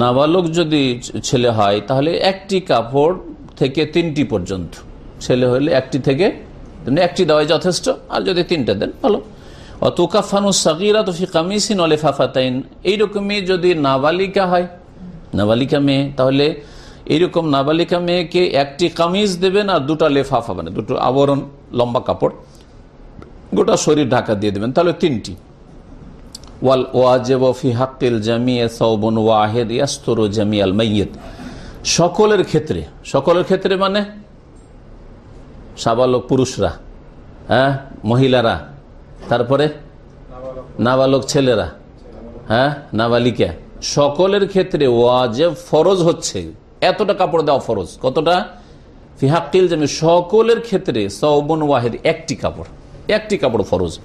নাবালক যদি ছেলে হয়, তাহলে একটি কাপড় থেকে তিনটি পর্যন্ত। ছেলে হলে একটি থেকে একটি দেওয়াই যথেষ্ট, আর যদি তিনটে দেন, ভালো। অতুকাফানু সাকিরা তুফি কামিসিন অলেফাফাতাইন এইরকমই যদি নাবালিকা হয়, নাবালিকা মেয়ে, তাহলে এইরকম নাবালিকা মেয়েকে একটি কামিজ দেবেন আর দুটা লেফাফা মানে দুটো আবরণ, লম্বা কাপড়, গোটা শরীর ঢাকা দিয়ে দেবেন, তাহলে তিনটি। ওয়াল ওয়াজেব ফি হাক্কিল জামিয়ে ওয়াহেদ জামিয়াল মাইয়েত। সকলের ক্ষেত্রে সকলের ক্ষেত্রে মানে? সাবালক পুরুষরা হ্যাঁ? মহিলারা। তারপরে? নাবালক ছেলেরা হ্যাঁ? নাবালিকা। সকলের ক্ষেত্রে ওয়াজেব ফরজ হচ্ছে। এতটা কাপড় দেওয়া ফরজ। কতটা? ফিহাক্কিল জামি সকলের ক্ষেত্রে সৌবন ওয়াহেদ একটি কাপড় একটি কাপড় ফরজ।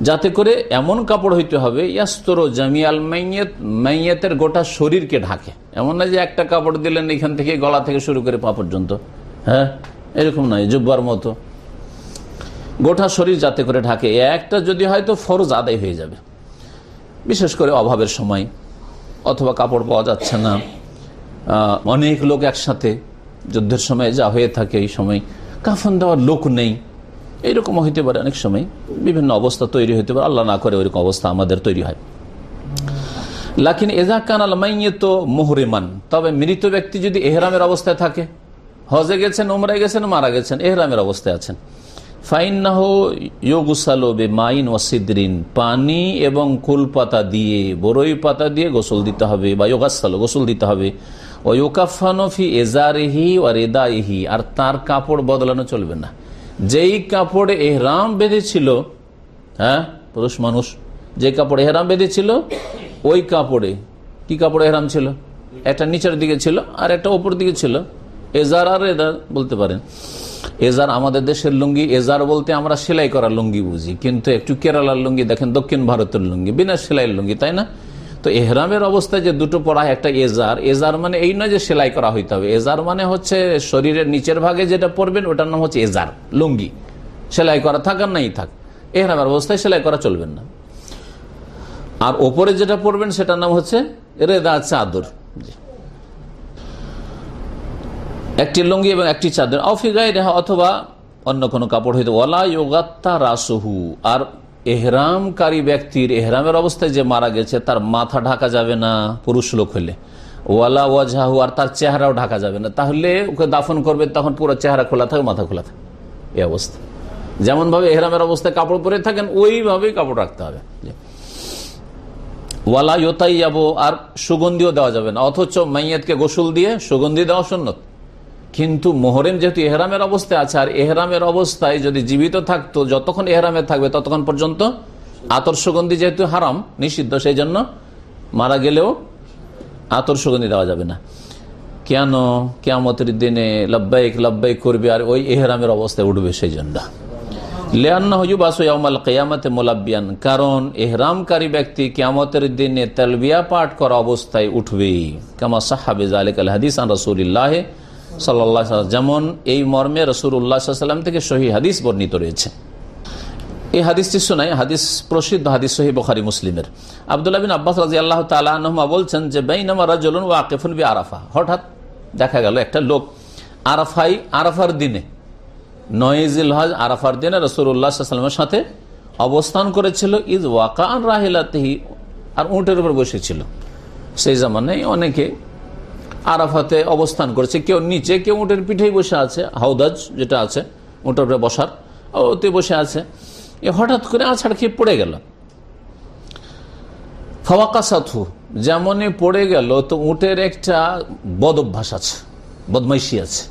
যাতে করে এমন কাপড় হইতে হবে, ইয়াস্তর জামিয়াল মাইয়েত, মাইয়েতের গোটা শরীরকে ঢাকে। এমন না যে একটা কাপড় দিলেন এখান থেকে গলা থেকে শুরু করে পা পর্যন্ত। হ্যাঁ? এরকম নয়, জুব্বার মতো। গোটা শরীর যাতে করে ঢাকে। একটা যদি হয়তো ফরজ আদায় হয়ে যাবে। বিশেষ করে অভাবের সময়। অথবা কাপড় পাওয়া যাচ্ছে না। অনেক লোক একসাথে যুদ্ধের সময় যা হয়ে থাকে এই সময়। কাফন দেওয়ার লোক নেই। এইরকম হইতে পারে অনেক সময়। বিভিন্ন অবস্থা তৈরি হইতে পারে। আল্লাহ না করে ওইরকম অবস্থা আমাদের তৈরি হয়। লাকিন এজা কান আলমাইয়ে তো মোহরেমান। তবে মৃত ব্যক্তি যদি এহরামের অবস্থায় থাকে, হজে গেছেন ওমরায় গেছেন, মারা গেছেন, এহরামের অবস্থায় আছেন। ফাইন ফাইন্নাহ ইয়োগুসালো বে মাইন ওয়াসিদ্রিন পানি এবং কুল পাতা দিয়ে, বরই পাতা দিয়ে গোসল দিতে হবে বা ইয়োগাসালো গোসল দিতে হবে। ও ইয়োকাফানফি এজারেহি ও রেদাইহি। আর তার কাপড় বদলানো চলবে না। যেই কাপড়ে এহরাম বেঁধেছিল হ্যাঁ পুরুষ মানুষ, যে কাপড়ে এহরাম বেঁধেছিল, ওই কাপড়ে, কি কাপড়ে এহরাম ছিল? একটা নিচের দিকে ছিল আর একটা ওপর দিকে ছিল। এজার আর এদার বলতে পারেন। এজার আমাদের দেশের লুঙ্গি, এজার বলতে আমরা সেলাই করা লুঙ্গি বুঝি, কিন্তু একটু কেরালার লুঙ্গি দেখেন, দক্ষিণ ভারতের লুঙ্গি, বিনা সেলাইয়ের লুঙ্গি, তাই না? তো এহরামের অবস্থায় যে দুটো পড়া একটা এজার এজার মানে এই নয় যে সেলাই করা হইতে হবে। এজার মানে হচ্ছে শরীরের নিচের ভাগে যেটা পড়বেন, ওটার নাম হচ্ছে এজার, লুঙ্গি। সেলাই করা থাক আর নাই থাক। এহরামের অবস্থায় সেলাই করা চলবেন না। আর ওপরে যেটা পড়বেন, সেটার নাম হচ্ছে রেদা চাদর। একটি লুঙ্গি এবং একটি চাদর। অফিগাই রেহা অথবা অন্য কোনো কাপড় হইতে ওলা যোগাত্তা রাসহু আর এহরামকারী ব্যক্তির, এহরামের অবস্থায় যে মারা গেছে, তার মাথা ঢাকা যাবে না পুরুষ লোক হলে। ওয়ালা ওয়াজাহু আর তার চেহারাও ঢাকা যাবে না। তাহলে ওকে দাফন করবে, তখন পুরো চেহারা খোলা থাকে, মাথা খোলা থাকে। এই অবস্থা। যেমন ভাবে এহরামের অবস্থায় কাপড় পরে থাকেন, ওইভাবেই কাপড় রাখতে হবে। ওয়ালা ইয়োতাই যাব আর সুগন্ধিও দেওয়া যাবে না। অথচ মাইয়াতকে গোসল দিয়ে সুগন্ধি দেওয়া সুন্নত। কিন্তু মোহরেম যেহেতু এহরামের অবস্থায় আছে, আর এহরামের অবস্থায় যদি জীবিত থাকতো, যতক্ষণ এহরামে থাকবে ততক্ষণ পর্যন্ত আতর সুগন্ধি যেহেতু হারাম, নিষিদ্ধ সেই জন্য মারা গেলেও আতর সুগন্ধি দেওয়া যাবে না। কেন? কেয়ামতের দিনে লব্বাইক লব্বাইক করবে, আর ওই এহরামের অবস্থায় উঠবে সেই জন্য কারণ এহরামকারী ব্যক্তি কেয়ামতের দিনে তেলবিয়া পাঠ করা অবস্থায় উঠবে কামা সাহাবে আলিক আল হাদিস রসুল্লাহ সাল্লাহ যেমন এই মর্মে রসুর উল্লাহাম থেকে সহি হাদিস বর্ণিত রয়েছে। এই হাদিসটি শোনায় হাদিস প্রসিদ্ধ হাদিস সহি বখারি মুসলিমের। আবদুল্লাহ বিন আব্বাস রাজি আল্লাহ তালুমা বলছেন যে, বেইনামা রাজুল ওয়াকিফুল বি আরাফা হঠাৎ দেখা গেল একটা লোক আরাফাই আরাফার দিনে নয়েজিল হজ আরাফার দিনে রসুল্লাহামের সাথে অবস্থান করেছিল। ইজ ওয়াকান রাহিলাতেহি, আর উঁটের উপর বসেছিল। সেই জামানায় অনেকে আরাফাতে অবস্থান করেছে। কেউ নিচে, কেউ উঁটের পিঠেই বসে আছে। হাউদাজ যেটা আছে, উঁটের উপরে বসার, ওতে বসে আছে। এ হঠাৎ করে আছাড় খেয়ে পড়ে গেল। ফাওয়াকা যেমনই পড়ে গেল, তো উঁটের একটা বদ অভ্যাস আছে, বদমাইশি আছে।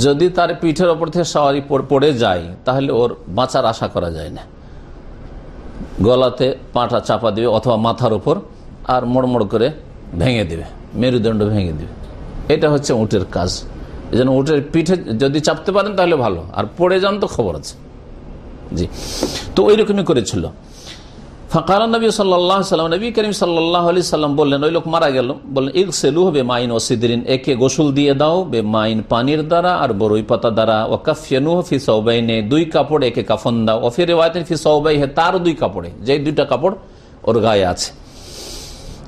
যদি তার পিঠের ওপর থেকে সওয়ারি পড়ে যায়, তাহলে ওর বাঁচার আশা করা যায় না। গলাতে পাটা চাপা দিবে অথবা মাথার উপর আর মোড়মোড় করে ভেঙে দেবে। মেরুদণ্ড ভেঙে দেবে। এটা হচ্ছে উটের কাজ। এই জন্য উটের পিঠে যদি চাপতে পারেন তাহলে ভালো। আর পড়ে যান তো খবর আছে। জি। তো ওই রকমই করেছিল। ফাঁকাল নবী সাল্লাহ সাল্লাম, নবী করিম সাল্লাহ আলি সাল্লাম বললেন, ওই লোক মারা গেল। বললেন ইক সেলু হবে মাইন ও একে গোসল দিয়ে দাও বে মাইন পানির দ্বারা আর বরই পাতা দ্বারা। ও কাফিয়ানু ফি সৌবাইনে দুই কাপড় একে কাফন দাও। ও ফির ফি সৌবাই হে তার দুই কাপড়ে। যে দুইটা কাপড় ওর গায়ে আছে।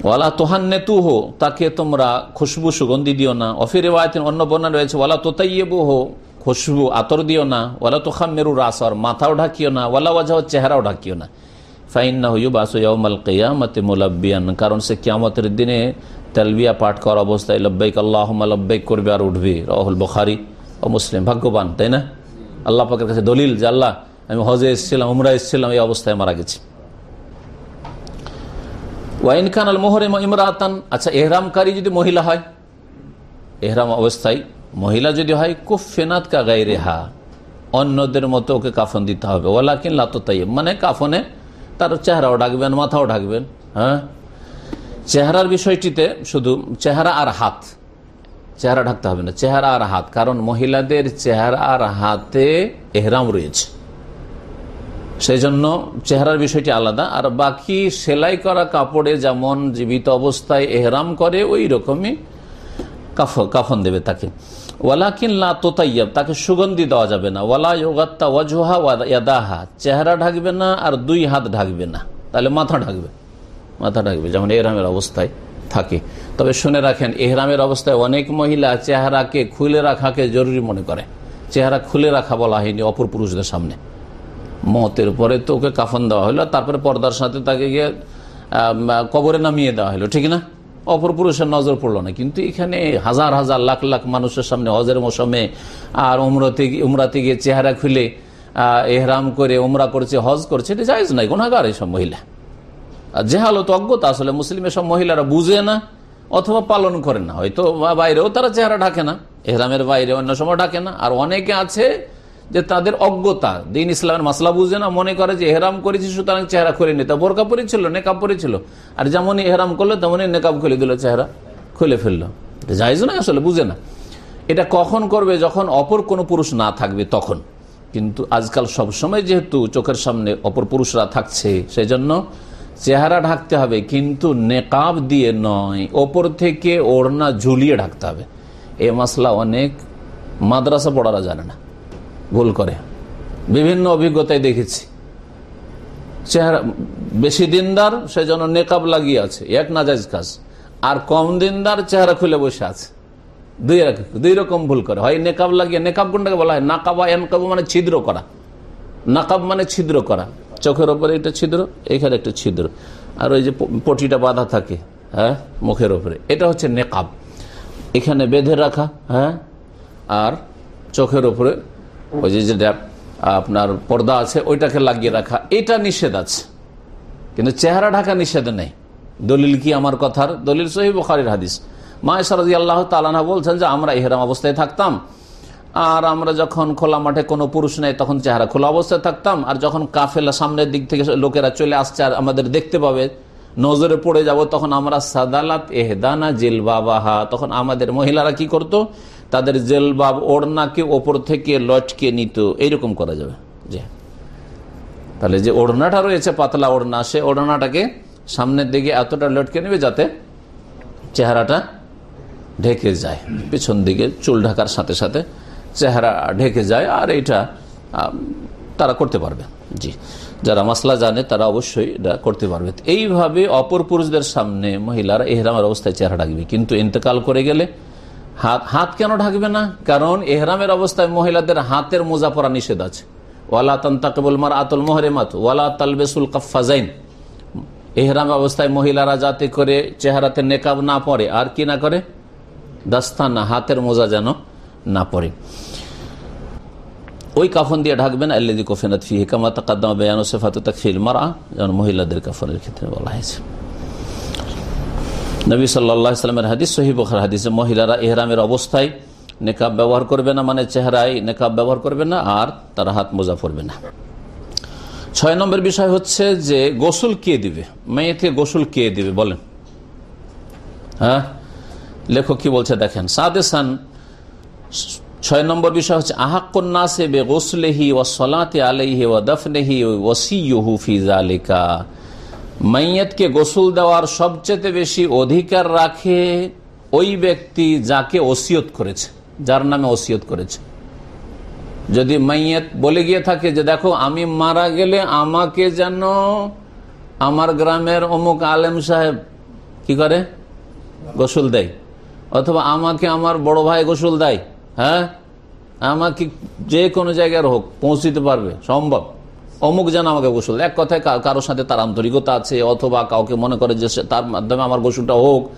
ওয়ালা তোহান্নে তু হো তাকে তোমরা খুশবু সুগন্ধি দিও না। অফির রেওয়ায়তের অন্য বর্ণা রয়েছে, ওয়ালা তোতাইয়েবু হো খুশবু আতর দিও না। ওলা তো খামেরু রাসর মাথাও ঢাকিও না। ওলা ওয়াজাহ, চেহারাও ঢাকিও না। ফাইন্না হইউ বাসুয়াল কেয়ামতে মোলাব্বিয়ান, কারণ সে কিয়ামতের দিনে তেলবিয়া পাঠ করা অবস্থায়, লব্বাইক আল্লাহ লব্বাইক করবে আর উঠবে। রহুল বখারি ও মুসলিম, ভাগ্যবান, তাই না? আল্লাহ পাকের কাছে দলিল যে, আল্লাহ, আমি হজে এসেছিলাম, উমরা এসেছিলাম, এই অবস্থায় মারা গেছি। ওয়াইন খান আল মোহরে ইমরাতান আচ্ছা এহরামকারী যদি মহিলা হয়, এহরাম অবস্থায় মহিলা যদি হয় কুফ ফেনাত কা গাই রেহা অন্যদের মতো ওকে কাফন দিতে হবে। ওলা কিন লাতো তাই মানে কাফনে তার চেহারাও ঢাকবেন, মাথাও ঢাকবেন হ্যাঁ? চেহারার বিষয়টিতে শুধু চেহারা আর হাত, চেহারা ঢাকতে হবে না, চেহারা আর হাত, কারণ মহিলাদের চেহারা আর হাতে এহরাম রয়েছে। সেই জন্য চেহারার বিষয়টি আলাদা, আর বাকি সেলাই করা কাপড়ে যেমন জীবিত অবস্থায় এহরাম করে, ওই রকমই কাফন দেবে তাকে। ওয়ালাকিন লা তোতাইয়াব, তাকে সুগন্ধি দেওয়া যাবে না। ওয়ালা যোগাত্তা ওয়াজোহা ওয়াদাহা চেহারা ঢাকবে না আর দুই হাত ঢাকবে না। তাহলে মাথা ঢাকবে। মাথা ঢাকবে, যেমন এহরামের অবস্থায় থাকে। তবে শুনে রাখেন, এহরামের অবস্থায় অনেক মহিলা চেহারাকে খুলে রাখাকে জরুরি মনে করে। চেহারা খুলে রাখা বলা হয়নি অপর পুরুষদের সামনে। মতের পরে তো ওকে কাফন দেওয়া হলো, তারপরে পর্দার সাথে তাকে গিয়ে কবরে নামিয়ে দেওয়া হলো, ঠিক না? অপর পুরুষের নজর পড়ল না, কিন্তু এখানে হাজার হাজার লাখ লাখ মানুষের সামনে হজের মৌসুমে আর উমরাতে উমরাতে গিয়ে চেহারা খুলে এহরাম করে উমরা করছে, হজ করছে, এটা যাইজ নাই গুণাগার এইসব মহিলা। আর জেহালত অজ্ঞতা, আসলে মুসলিমের সব মহিলারা বুঝে না, অথবা পালন করে না, হয়তো বাইরেও তারা চেহারা ঢাকে না, এহরামের বাইরে অন্য সময় ঢাকে না, আর অনেকে আছে যে তাদের অজ্ঞতা। দিন ইসলামের মাসলা বুঝে না, মনে করে যে এহরাম করেছি, সুতরাং চেহারা খুলে নিতে বোরকা পরেছিল নেকাব পরেছিল আর যেমনই এহরাম করল, তেমনই নেকাব খুলে দিল, চেহারা খুলে ফেলল। যাইজ না আসলে, বুঝে না। এটা কখন করবে, যখন অপর কোনো পুরুষ না থাকবে, তখন। কিন্তু আজকাল সব সময় যেহেতু চোখের সামনে অপর পুরুষরা থাকছে সেই জন্য চেহারা ঢাকতে হবে, কিন্তু নেকাব দিয়ে নয়, ওপর থেকে ওড়না ঝুলিয়ে ঢাকতে হবে। এ মশলা অনেক মাদ্রাসা পড়ারা জানে না। ভুল করে। বিভিন্ন অভিজ্ঞতায় দেখেছি। চেহারা, বেশি দিনদার সেজন্য নেকাব লাগিয়ে আছে, এক নাজাজ কাজ। আর কম দিনদার চেহারা খুলে বসে আছে। দুই দুই রকম ভুল করে। হয় নেকাব লাগিয়ে, নেকাব কোনটাকে বলা হয়? নাকাবা, এনকাব মানে ছিদ্র করা। নাকাব মানে ছিদ্র করা। চোখের ওপরে একটা ছিদ্র, এখানে একটা ছিদ্র। আর ওই যে পটিটা বাঁধা থাকে হ্যাঁ মুখের ওপরে। এটা হচ্ছে নেকাব। এখানে বেঁধে রাখা হ্যাঁ আর চোখের ওপরে ওই যে যেটা আপনার পর্দা আছে, ওইটাকে লাগিয়ে রাখা, এটা নিষেধ আছে। কিন্তু চেহারা ঢাকা নিষেধ নেই। দলিল কি আমার কথার? দলিল সহি হাদিস। মায়েশারদি আল্লাহ তালানা বলছেন যে, আমরা এহেরাম অবস্থায় থাকতাম, আর আমরা যখন খোলা মাঠে কোনো পুরুষ নেই, তখন চেহারা খোলা অবস্থায় থাকতাম, আর যখন কাফেলা সামনের দিক থেকে লোকেরা চলে আসছে, আর আমাদের দেখতে পাবে, নজরে পড়ে যাব, তখন আমরা সাদালাত এহদানা জেলবাবাহা তখন আমাদের মহিলারা কি করত? তাদের জেলবাব ওড়নাকে ওপর থেকে লটকে নিত। এইরকম করা যাবে। যে তাহলে যে ওড়নাটা রয়েছে, পাতলা ওড়না, সে ওড়নাটাকে সামনের দিকে এতটা লটকে নেবে যাতে চেহারাটা ঢেকে যায়। পিছন দিকে চুল ঢাকার সাথে সাথে চেহারা ঢেকে যায়, আর এটা তারা করতে পারবে। জি। যারা মাসলা জানে, তারা অবশ্যই এটা করতে পারবে। এইভাবে অপর পুরুষদের সামনে মহিলারা এহরামের অবস্থায় চেহারা ঢাকবে। কিন্তু ইন্তেকাল করে গেলে হাত হাত কেন ঢাকবে না? কারণ এহরামের অবস্থায় মহিলাদের হাতের মোজা পরা নিষেধ আছে। ওয়ালা তান্তাকবুল মার আতুল মোহরেমাত, ওয়ালা তালবেসুল কাফাজাইন এহরাম অবস্থায় মহিলারা যাতে করে চেহারাতে নেকাব না পরে আর কি না করে? দাস্তানা হাতের মোজা যেন না পড়ে। ওই কাফন দিয়ে ঢাকবেন আল্লাদি কোফেনাত ফি কামা তাকাদ্দামা বেয়ান সেফাত তাকফিল মারা যেমন মহিলাদের কাফনের ক্ষেত্রে বলা হয়েছে। নবী সাল্লামের হাদিস সহিবখার হাদিসে, মহিলারা এহরামের অবস্থায় নেকাব ব্যবহার করবে না মানে চেহারায় নেকাব ব্যবহার করবে না, আর তারা হাত মোজা পড়বে না। ছয় নম্বর বিষয় হচ্ছে যে গোসল কে দিবে? মেয়েকে গোসল কে দিবে বলেন। হ্যাঁ? লেখক কি বলছে দেখেন, সাদেসান, ছয় নম্বর বিষয় হচ্ছে আহাক্কন্নাসে বে গোসলেহি ও সলাতে আলহি ও দফনেহি ওসিহু ফিজালিকা মাইয়াতকে গোসল দেওয়ার সবচেয়ে বেশি অধিকার রাখে ওই ব্যক্তি যাকে ওসিয়ত করেছে, যার নামে ওসিয়ত করেছে। যদি মাইয়াত বলে গিয়ে থাকে যে, দেখো, আমি মারা গেলে আমাকে যেন আমার গ্রামের অমুক আলেম সাহেব কি করে? গোসল দেয়। অথবা আমাকে আমার বড় ভাই গোসল দেয়। হ্যাঁ? আমাকে যে কোনো জায়গার হোক, পৌঁছতে পারবে। সম্ভব। অমুক যেন আমাকে গোসল এক কথায় কারোর সাথে তার আন্তরিকতা আছে অথবা কাউকে মনে করে যে তার মাধ্যমে আমার গোসলটা হোক।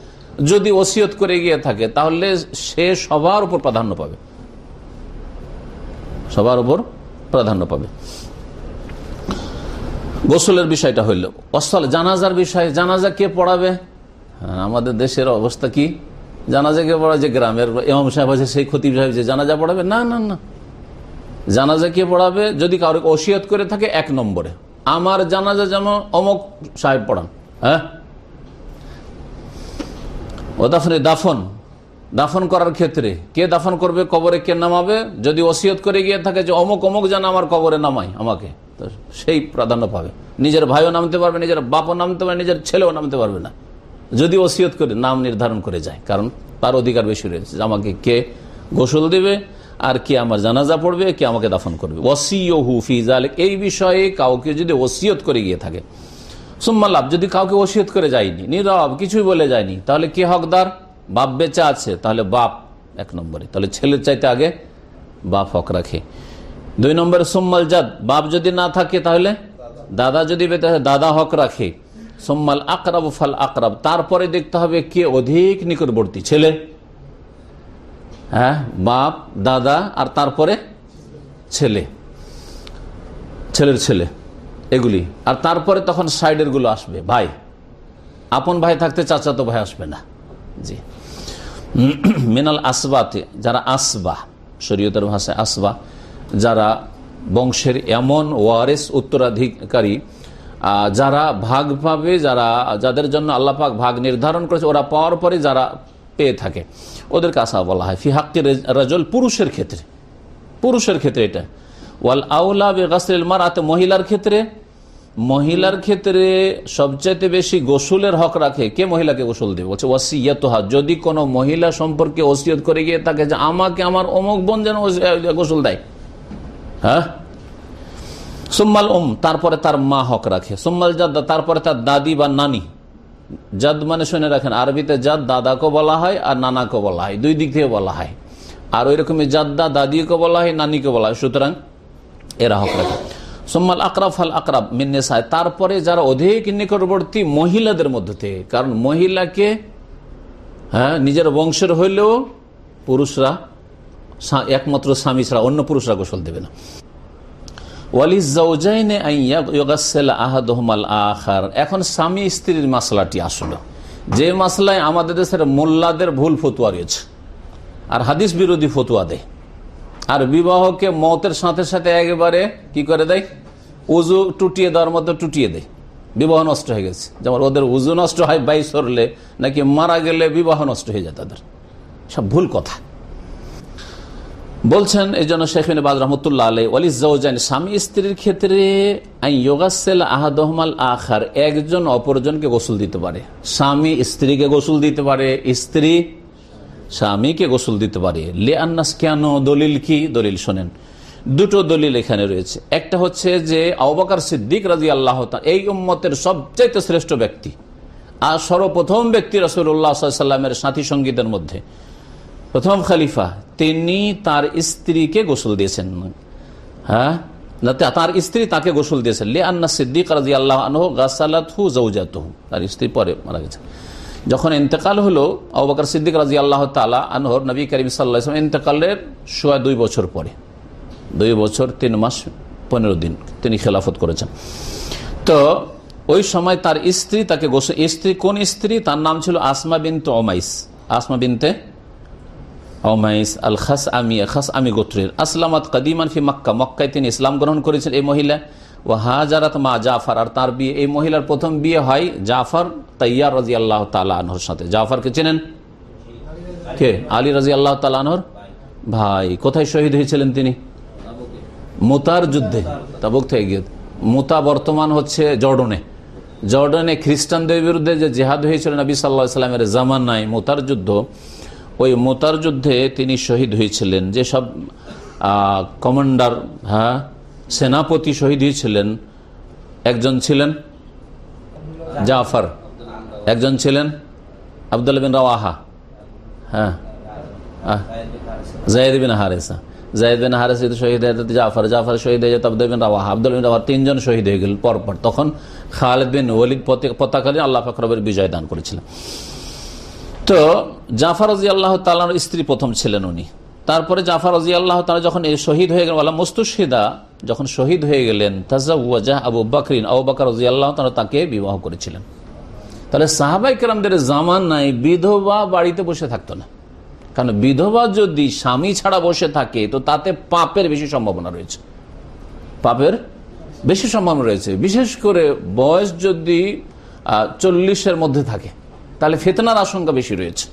যদি ওসিয়ত করে গিয়ে থাকে তাহলে সে সবার উপর প্রাধান্য পাবে। সবার উপর প্রাধান্য পাবে। গোসলের বিষয়টা হইল অস্থল জানাজার বিষয় জানাজা কে পড়াবে? হ্যাঁ, আমাদের দেশের অবস্থা কি? জানাজা কে পড়া যে গ্রামের এমাম সাহেব আছে সেই ক্ষতি সাহেব যে জানাজা পড়াবে? না না না। জানাজা কে পড়াবে? যদি কারও ওসিয়ত করে থাকে, এক নম্বরে। আমার জানাজা যেমন অমক সাহেব পড়ান হ্যাঁ? ও দাফনে দাফন দাফন করার ক্ষেত্রে কে দাফন করবে, কবরে কে নামাবে? যদি ওসিয়ত করে গিয়ে থাকে যে অমুক অমুক যেন আমার কবরে নামাই আমাকে, তো সেই প্রাধান্য পাবে। নিজের ভাইও নামতে পারবে, নিজের বাপও নামতে পারবে, নিজের ছেলেও নামতে পারবে না। যদি ওসিয়ত করে, নাম নির্ধারণ করে যায়, কারণ তার অধিকার বেশি রয়েছে আমাকে কে গোসল দেবে আর কে আমার জানাজা পড়বে, কে আমাকে দাফন করবে। ওসিহু ফিজাল এই বিষয়ে কাউকে যদি ওসিয়ত করে গিয়ে থাকে। সুম্মাল্লাভ যদি কাউকে ওসিয়ত করে যায়নি, নীরব, কিছুই বলে যায়নি, তাহলে কে হকদার? বাপ বেচা আছে, তাহলে বাপ এক নম্বরে। তাহলে ছেলের চাইতে আগে বাপ হক রাখে। দুই নম্বরে সোম্মাল জাদ, বাপ যদি না থাকে তাহলে দাদা যদি দাদা হক রাখে। সোম্মাল আকরাব ফাল আকরাব, তারপরে দেখতে হবে কে অধিক নিকটবর্তী, ছেলে। হ্যাঁ বাপ, দাদা আর তারপরে ছেলে। ছেলের ছেলে, এগুলি। আর তারপরে তখন সাইডেরগুলো আসবে, ভাই। আপন ভাই থাকতে চাচা তো ভাই আসবে না। জি। মিনাল আসবাতে, যারা আসবা, শরীয়তের ভাষায় আসবা, যারা বংশের এমন ওয়ারেস উত্তরাধিকারী যারা ভাগ পাবে, যারা, যাদের জন্য আল্লাপাক ভাগ নির্ধারণ করেছে, ওরা পাওয়ার পরে যারা পেয়ে থাকে। ওদেরকে আসা বলা হয়। ফিহাক্কি রাজল পুরুষের ক্ষেত্রে। পুরুষের ক্ষেত্রে এটা। ওয়াল আউলা বেগাসিল মারাতে মহিলার ক্ষেত্রে। মহিলার ক্ষেত্রে সবচাইতে বেশি গোসলের হক রাখে। কে মহিলাকে গোসল দেবে? বলছে, ওয়াসিয়াতহা। যদি কোনো মহিলা সম্পর্কে ওসিয়ত করে গিয়ে থাকে যে আমাকে আমার অমুক বোন যেন গোসল দেয়। হ্যাঁ? সোম্মাল ওম তারপরে তার মা হক রাখে। সোম্মাল জাদ্দা, তারপরে তার দাদি বা নানি। জাদ মানে শুনে রাখেন, আরবিতে জাদ দাদাকে বলা হয় আর নানাকে বলা হয়, দুই দিক থেকে বলা হয়। আর ওই রকমের জাদ্দা দাদিকে বলা হয় নানিকে বলা হয়, সুতরাং এরা হক রাখে। সোম্মাল আকরাফ আল আকরাব মিন্নেসায় তারপরে যারা অধিক নিকটবর্তী মহিলাদের মধ্যে থেকে, কারণ মহিলাকে হ্যাঁ নিজের বংশের হইলেও পুরুষরা একমাত্র স্বামী ছাড়া অন্য পুরুষরা গোসল দেবে না। এখন স্বামী স্ত্রীর মাসলাটি আসলো। যে মাসলায় আমাদের দেশের মোল্লাদের ভুল ফতুয়া রয়েছে, আর হাদিস বিরোধী ফতুয়া দেয়। আর বিবাহকে মতের সাথে সাথে একেবারে কি করে দেয়? উজু টুটিয়ে দেওয়ার মতো টুটিয়ে দেয়। বিবাহ নষ্ট হয়ে গেছে। যেমন ওদের উজু নষ্ট হয় বাই সরলে নাকি মারা গেলে বিবাহ নষ্ট হয়ে যায় তাদের। সব ভুল কথা। বলছেন, এই জন্য শেখিন বাদ রহমতুল্লাহ আলাই ওয়ালিজান স্বামী স্ত্রীর ক্ষেত্রে আহাদহমাল আখার, একজন অপরজনকে গোসল দিতে পারে। স্বামী স্ত্রীকে গোসল দিতে পারে, স্ত্রী স্বামীকে গোসল দিতে পারে। লে আন্নাস কেন, দলিল কি? দলিল শোনেন। দুটো দলিল এখানে রয়েছে। একটা হচ্ছে যে আবাকার সিদ্দিক রাজি আল্লাহ এই উম্মতের সবচাইতে শ্রেষ্ঠ ব্যক্তি। আর সর্বপ্রথম ব্যক্তি রসুল্লাহ সাল্লামের সাথী সঙ্গীতের মধ্যে। প্রথম খালিফা, তিনি তার স্ত্রীকে গোসল দিয়েছেন। হ্যাঁ? তার স্ত্রী তাকে গোসল দিয়েছেন। লে আন্না সিদ্দিক রাজি আল্লাহ আনহ গাছালাতহু তার স্ত্রী পরে মারা গেছে। যখন ইন্তেকাল হলো আবাকার সিদ্দিক রাজি আল্লাহ তালা আনহর নবী করিম সাল্লাহ ইন্তেকালের সোয়া দুই বছর পরে। দুই বছর, তিন মাস, পনেরো দিন তিনি খেলাফত করেছেন। তো ওই সময় তার স্ত্রী তাকে গোসল স্ত্রী কোন স্ত্রী? তার নাম ছিল আসমা বিনতে অমাইস আসমা বিনতে অমাইস আল খাস আমি খাস আমি গোত্রের। আসলামাত ফি মক্কা তিনি ইসলাম গ্রহণ করেছেন এই মহিলা। মা জাফর, আর তার বিয়ে, এই মহিলার প্রথম বিয়ে হয় জাফর তৈয়ার আল্লাহ সাথে। জাফরকে চেনেন? কে? আল্লাহ ভাই, কোথায় শহীদ হয়েছিলেন তিনি? মোতার যুদ্ধে। তাবুক বর্তমান হচ্ছে জর্ডনে। জর্ডনে খ্রিস্টানদের বিরুদ্ধে যে জেহাদ হয়েছিল নবী সাল্লাহ সাল্লামের জামানায় মোতার যুদ্ধ ওই মোতার যুদ্ধে তিনি শহীদ হয়েছিলেন যেসব কমান্ডার হ্যাঁ সেনাপতি শহীদ হয়েছিলেন। একজন ছিলেন জাফর, একজন ছিলেন আবদুল বিন রাওয়াহা হ্যাঁ জাহেদ বিন হারেসা। জাহেদিন হারেস শহীদ হয়ে যেত, জাফর জাফর শহীদ হয়ে যেত, আব্দুল বিন রাওয়াহ। আব্দুল বিন রাওয়াহ তিনজন শহীদ হয়ে গেলেন পরপর। তখন খালেদ বিন ওয়ালিদ পতাকালীন আল্লাহ ফাকরবের বিজয় দান করেছিলেন। তো জাফর আল্লাহ তালার স্ত্রী প্রথম ছিলেন উনি। তারপরে জাফর রাজি আল্লাহ তালা যখন শহীদ হয়ে গেলেন আল্লাহ মুস্তুশিদা যখন শহীদ হয়ে গেলেন তাজা ওয়াজাহ আবু বাকরিন, আবু বাকর রাজি আল্লাহ তালা তাকে বিবাহ করেছিলেন। তাহলে সাহাবাই কেরামদের জামান নাই, বিধবা বাড়িতে বসে থাকতো না। কারণ বিধবা যদি স্বামী ছাড়া বসে থাকে, তো তাতে পাপের বেশি সম্ভাবনা রয়েছে। পাপের বেশি সম্ভাবনা রয়েছে। বিশেষ করে বয়স যদি চল্লিশের মধ্যে থাকে। তাহলে ফেতনার আশঙ্কা বেশি রয়েছে।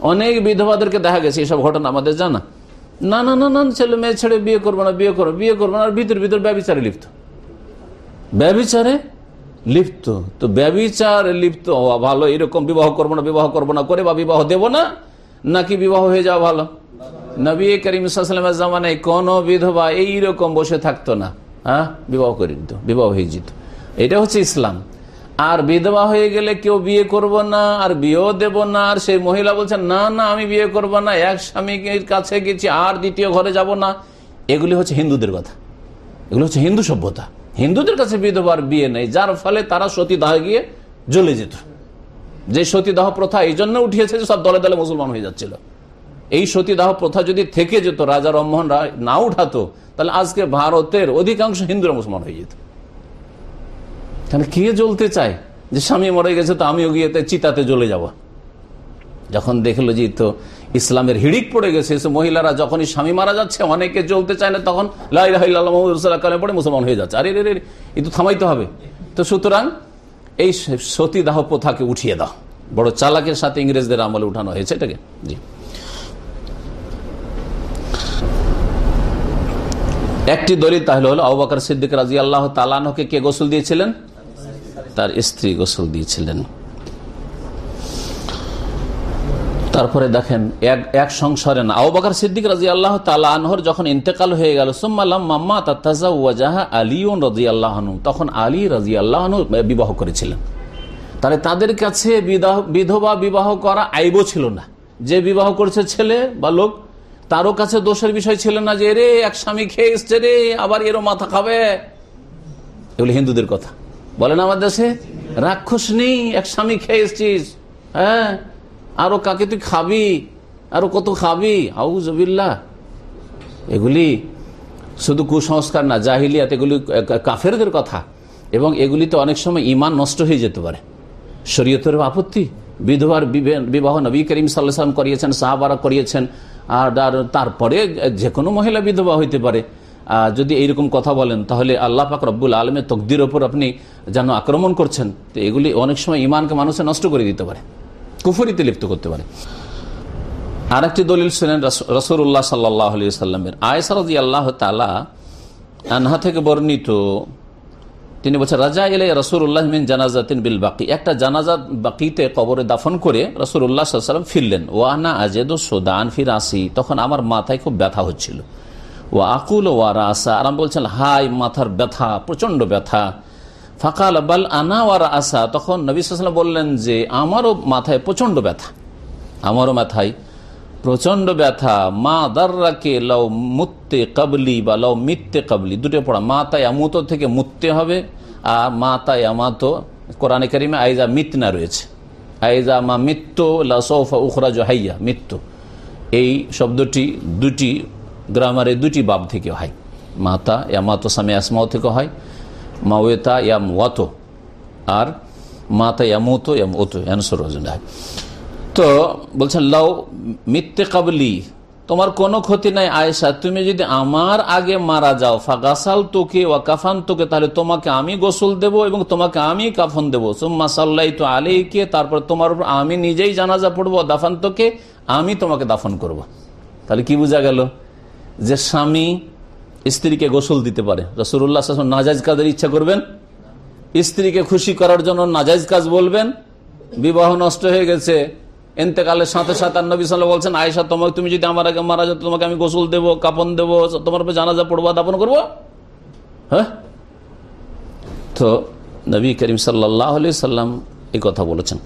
অনেক বিধবাদেরকে দেখা গেছে, এসব ঘটনা আমাদের জানা। না না না না, ছেলে মেয়ে ছেড়ে বিয়ে করব না, বিয়ে করব বিয়ে করব না, আর ভিতর ভিতর ব্যবচারে লিপ্ত। ব্যবচারে লিপ্ত। তো ব্যবিচার লিপ্ত হওয়া ভালো, এরকম বিবাহ করব না, বিবাহ করব না, করে বা বিবাহ দেব না, নাকি বিবাহ হয়ে যাওয়া ভালো? নবী করিম সাল্লামের জামানায় কোন বিধবা এইরকম বসে থাকতো না। হ্যাঁ? বিবাহ করে দিত, বিবাহ হয়ে যেত। এটা হচ্ছে ইসলাম। আর বিধবা হয়ে গেলে কেউ বিয়ে করব না, আর বিয়েও দেব না, আর সেই মহিলা বলছেন না না, আমি বিয়ে করব না, এক স্বামীর কাছে গেছি, আর দ্বিতীয় ঘরে যাব না। এগুলি হচ্ছে হিন্দুদের কথা। এগুলো হচ্ছে হিন্দু সভ্যতা। হিন্দুদের কাছে বিধবার বিয়ে নেই, যার ফলে তারা সতীদাহ গিয়ে জ্বলে যেত। যে সতীদাহ প্রথা এই জন্য উঠিয়েছে যে সব দলে দলে মুসলমান হয়ে যাচ্ছিল। এই সতীদাহ প্রথা যদি থেকে যেত, রাজা রমোহন না উঠাতো, তাহলে আজকে ভারতের অধিকাংশ হিন্দুরা মুসলমান হয়ে যেত। তাহলে কে জ্বলতে চায়? যে স্বামী মরে গেছে তো আমিও গিয়ে চিতাতে জ্বলে যাব। যখন দেখল যে তো ইসলামের হিড়িক পড়ে গেছে মহিলারা যখনই স্বামী মারা যাচ্ছে, অনেকে চলতে চায় না, তখন লাইলাম পড়ে মুসলমান হয়ে যাচ্ছে। আরে, রে রে এ তো থামাইতে হবে। তো সুতরাং এই সতীদাহ প্রথাকে উঠিয়ে দাও। বড় চালাকের সাথে ইংরেজদের আমলে উঠানো হয়েছে এটাকে। জি। একটি দলিল তাহলে হলো আবাকর সিদ্দিক রাজি আল্লাহ তালানহকে কে গোসল দিয়েছিলেন? তার স্ত্রী গোসল দিয়েছিলেন। তারপরে দেখেন, এক এক সংসারে না আবাকর সিদ্দিক রাজি আল্লাহ তালানহর যখন ইন্তেকাল হয়ে গেল মাম্মা তখন আলী রাজি আল্লাহনু বিবাহ করেছিলেন। তাহলে তাদের কাছে বিধবা বিবাহ করা আইব ছিল না। যে বিবাহ করেছে ছেলে বা লোক, তারও কাছে দোষের বিষয় ছিল না যে রে এক স্বামী খেয়ে এসছে রে, আবার এরও মাথা খাবে। এগুলি হিন্দুদের কথা। বলেন আমার দেশে? রাক্ষস নেই, এক স্বামী খেয়ে এসছিস হ্যাঁ? আরও কাকে তুই খাবি? আরও কত খাবি? আউজবিল্লা এগুলি শুধু কুসংস্কার না, জাহিলিয়াত, এগুলি কাফেরদের কথা। এবং এগুলিতে অনেক সময় ইমান নষ্ট হয়ে যেতে পারে। শরীয়তের আপত্তি। বিধবার বিবাহ নবী করিম সাল্লাম করিয়েছেন, সাহাবারা করিয়েছেন আর তারপরে যে কোনো মহিলা বিধবা হইতে পারে। যদি এইরকম কথা বলেন, তাহলে আল্লাহ পাক রব্বুল আলমের তকদির ওপর আপনি যেন আক্রমণ করছেন, তো এগুলি অনেক সময় ইমানকে মানুষে নষ্ট করে দিতে পারে, কুফুরিতে লিপ্ত করতে পারে। আর একটি দলিল ছিলেন রসুল্লাহ সাল্লাহ সাল্লামের আয়সারদি আল্লাহ তালা আনহা থেকে বর্ণিত, তিনি বলছেন, রাজা এলে রসুল্লাহ মিন জানাজাতিন বিল বাকি। একটা জানাজা বাকিতে কবরে দাফন করে রসুল্লাহ সাল্লাম ফিরলেন ওয়ানা আজেদ সোদান ফির আসি তখন আমার মাথায় খুব ব্যথা হচ্ছিল। ও আকুল ওয়া রাসা আর আমি বলছেন, হাই, মাথার ব্যথা প্রচণ্ড ব্যথা। ফাঁকাল, বাল আনা ওয়ার আসা তখন নবী বললেন যে, আমারও মাথায় প্রচণ্ড ব্যথা। আমারও মাথায় প্রচণ্ড ব্যথা। মা দার্রাকে লাও মুত্তে কাবলি বা লাও মিথ্যে কাবলি। দুটো পড়া। মা তাই আমুতো থেকে মুত্তে হবে, আর মা তাই আমাতো। কোরআনে কারিমে আইজা মিতনা রয়েছে। আইজা মা মৃত্যু লাসৌফা উখরাজ হাইয়া মৃত্যু এই শব্দটি দুটি গ্রামারে দুটি বাব থেকে হয়। মাতা ইয়ামাতো সামে আসমাও থেকে হয়, মাওয়েতা ইয়াম ওয়াতো আর মাতা ইয়ামতো ইয়াম ওতো অ্যানসর হয়। তো বলছেন লাউ মিথ্যে কাবলি, তোমার কোনো ক্ষতি নাই আয়সা তুমি যদি আমার আগে মারা যাও, ফাগাসাল তোকে ও কাফান তোকে, তাহলে তোমাকে আমি গোসল দেব এবং তোমাকে আমি কাফন দেবো। সুম্মা সাল্লাই তো আলীকে তারপর তোমার উপর আমি নিজেই জানাজা পড়ব, দাফান তোকে, আমি তোমাকে দাফন করব। তাহলে কি বোঝা গেল? যে স্বামী স্ত্রীকে গোসল দিতে পারে। রসুল্লাহ নাজাজ কাজের ইচ্ছা করবেন? স্ত্রীকে খুশি করার জন্য নাজাজ কাজ বলবেন? বিবাহ নষ্ট হয়ে গেছে। এতেকালের সাথে সাথে নবী সাল্লাহ বলছেন আয়সা তোমাকে তুমি যদি আমার আগে মারা যাও, তোমাকে আমি গোসল দেবো, কাপন দেবো, তোমার উপর জানাজা পড়ব, দাপন করব? হ্যাঁ? তো নবী করিম সাল্লাহ সাল্লাম এই কথা বলেছেন।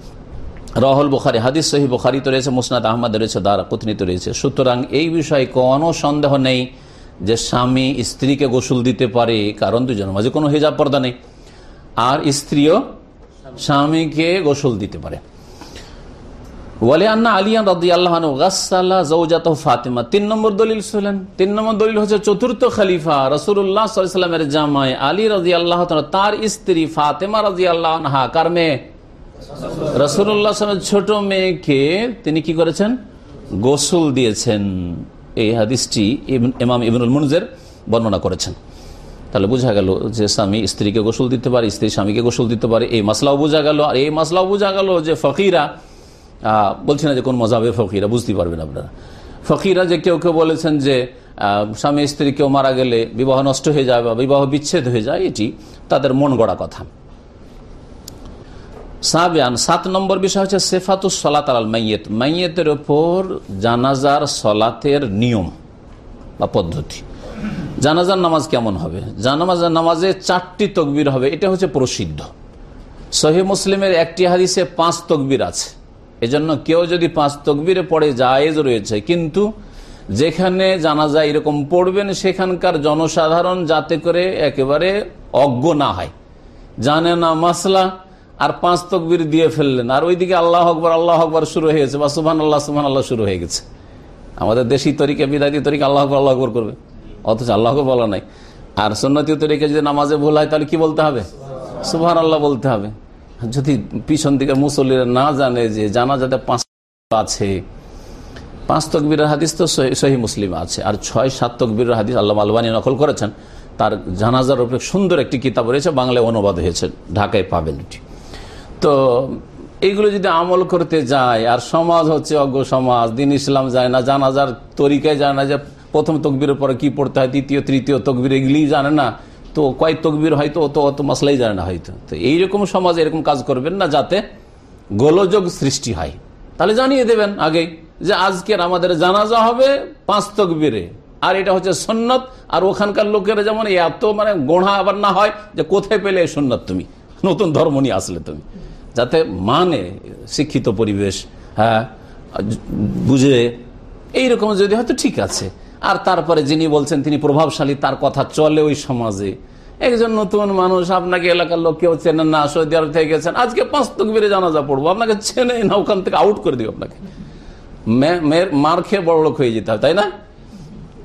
রহল বুখারি, হাদিস সহি বুখারি তো রয়েছে, মুসনাদ আহমদ রয়েছে দ্বারা কথিত রয়েছে। সুতরাং এই বিষয়ে কোনো সন্দেহ নেই যে স্বামী স্ত্রীকে গোসল দিতে পারে, কারণ দুজনের মাঝে কোনো হেজাব পর্দা নেই। আর স্ত্রীও স্বামীকে গোসল দিতে পারে। বলে আন্না আলিয়ান রাদি আল্লাহ জৌজাত ফাতেমা। তিন নম্বর দলিল ছিলেন তিন নম্বর দলিল হচ্ছে চতুর্থ খালিফা রসুল্লাহ সাল্লামের জামাই আলী রাজি আল্লাহ তার স্ত্রী ফাতেমা রাজি আল্লাহ কার মেয়ে? রসুল্লাহ ছোট মেয়েকে তিনি কি করেছেন? গোসল দিয়েছেন। এই হাদিসটি ইমাম ইবনুল মুনজের বর্ণনা করেছেন। তাহলে বোঝা গেল যে স্বামী স্ত্রীকে গোসল দিতে পারে, স্ত্রী স্বামীকে গোসল দিতে পারে, এই মাসলাও বোঝা গেল। আর এই মাসলাও বোঝা গেল যে ফকিরা বলছি না যে কোন মজাবে ফকিরা, বুঝতে পারবেন আপনারা। ফকিরা যে কেউ কেউ বলেছেন যে স্বামী স্ত্রী কেউ মারা গেলে বিবাহ নষ্ট হয়ে যায় বা বিবাহ বিচ্ছেদ হয়ে যায়, এটি তাদের মন গড়া কথা। সাবিয়ান, সাত নম্বর বিষয় হচ্ছে সেফাতুস সলাত আল মাইয়েত। মাইয়েতের ওপর জানাজার সলাতের নিয়ম বা পদ্ধতি। জানাজার নামাজ কেমন হবে? জানাজার নামাজে চারটি তকবির হবে, এটা হচ্ছে প্রসিদ্ধ। সহি মুসলিমের একটি হাদিসে পাঁচ তকবির আছে। এজন্য কেউ যদি পাঁচ তকবিরে পড়ে জায়েজ রয়েছে, কিন্তু যেখানে জানা যায় এরকম পড়বেন, সেখানকার জনসাধারণ যাতে করে একেবারে অজ্ঞ না হয়। জানে না মাসলা আর পাঁচ তকবির দিয়ে ফেললেন। আর ওইদিকে আল্লাহ আকবর আল্লাহ আকবর শুরু হয়ে গেছে। বা সুহান আল্লাহ সুহান আল্লাহ শুরু হয়ে গেছে। আমাদের দেশি তরিকা বিদায়ী তরিকা আল্লাহ আকবর আল্লাহ আকবর করবে। অথচ আল্লাহ বলা নাই। আর সন্ন্যতি তরিকা যদি নামাজে ভুল হয়, তাহলে কি বলতে হবে? সুহান আল্লাহ বলতে হবে। যদি পিছন দিকে মুসল্লিরা না জানে যে জানা যাতে পাঁচ আছে, পাঁচ তকবীরের হাদিস তো সহি মুসলিম আছে। আর ছয়, সাত তকবীরের হাদিস আল্লাহ আলবানী নকল করেছেন। তার জানাজার উপরে সুন্দর একটি কিতাব রয়েছে, বাংলায় অনুবাদ হয়েছে, ঢাকায় পাবেন এটি। তো এইগুলো যদি আমল করতে যায়, আর সমাজ হচ্ছে অজ্ঞ সমাজ, দিন ইসলাম যায় না, জানাজার তরিকায় যায় না যে প্রথম তকবীরের পরে কি পড়তে হয় তৃতীয় তৃতীয় তকবির এগুলি জানে না, তো কয় তকবির হয়তো অত অত মশলাই জানে না হয়তো। তো এইরকম সমাজ এরকম কাজ করবেন না যাতে গোলযোগ সৃষ্টি হয়। তাহলে জানিয়ে দেবেন আগে যে আজকের আমাদের জানাজা হবে পাঁচ তকবিরে, আর এটা হচ্ছে সন্ন্যত আর ওখানকার লোকেরা যেমন এত মানে গোড়া আবার না হয় যে কোথায় পেলে এই সন্ন্যত তুমি? নতুন ধর্ম নিয়ে আসলে তুমি। যাতে মানে শিক্ষিত পরিবেশ হ্যাঁ বুঝে, এইরকম যদি হয়তো ঠিক আছে। আর তারপরে যিনি বলছেন তিনি প্রভাবশালী, তার কথা চলে ওই সমাজে। একজন নতুন মানুষ, আপনাকে এলাকার লোক কেউ চেনেন না, সৌদি আরব থেকে গেছেন, আজকে পাঁচ তকবিরে জানাজা পড়ব, আপনাকে চেনে না, ওখান থেকে আউট করে দিব আপনাকে। মার খেয়ে বড় লোক হয়ে যেতে হবে তাই না?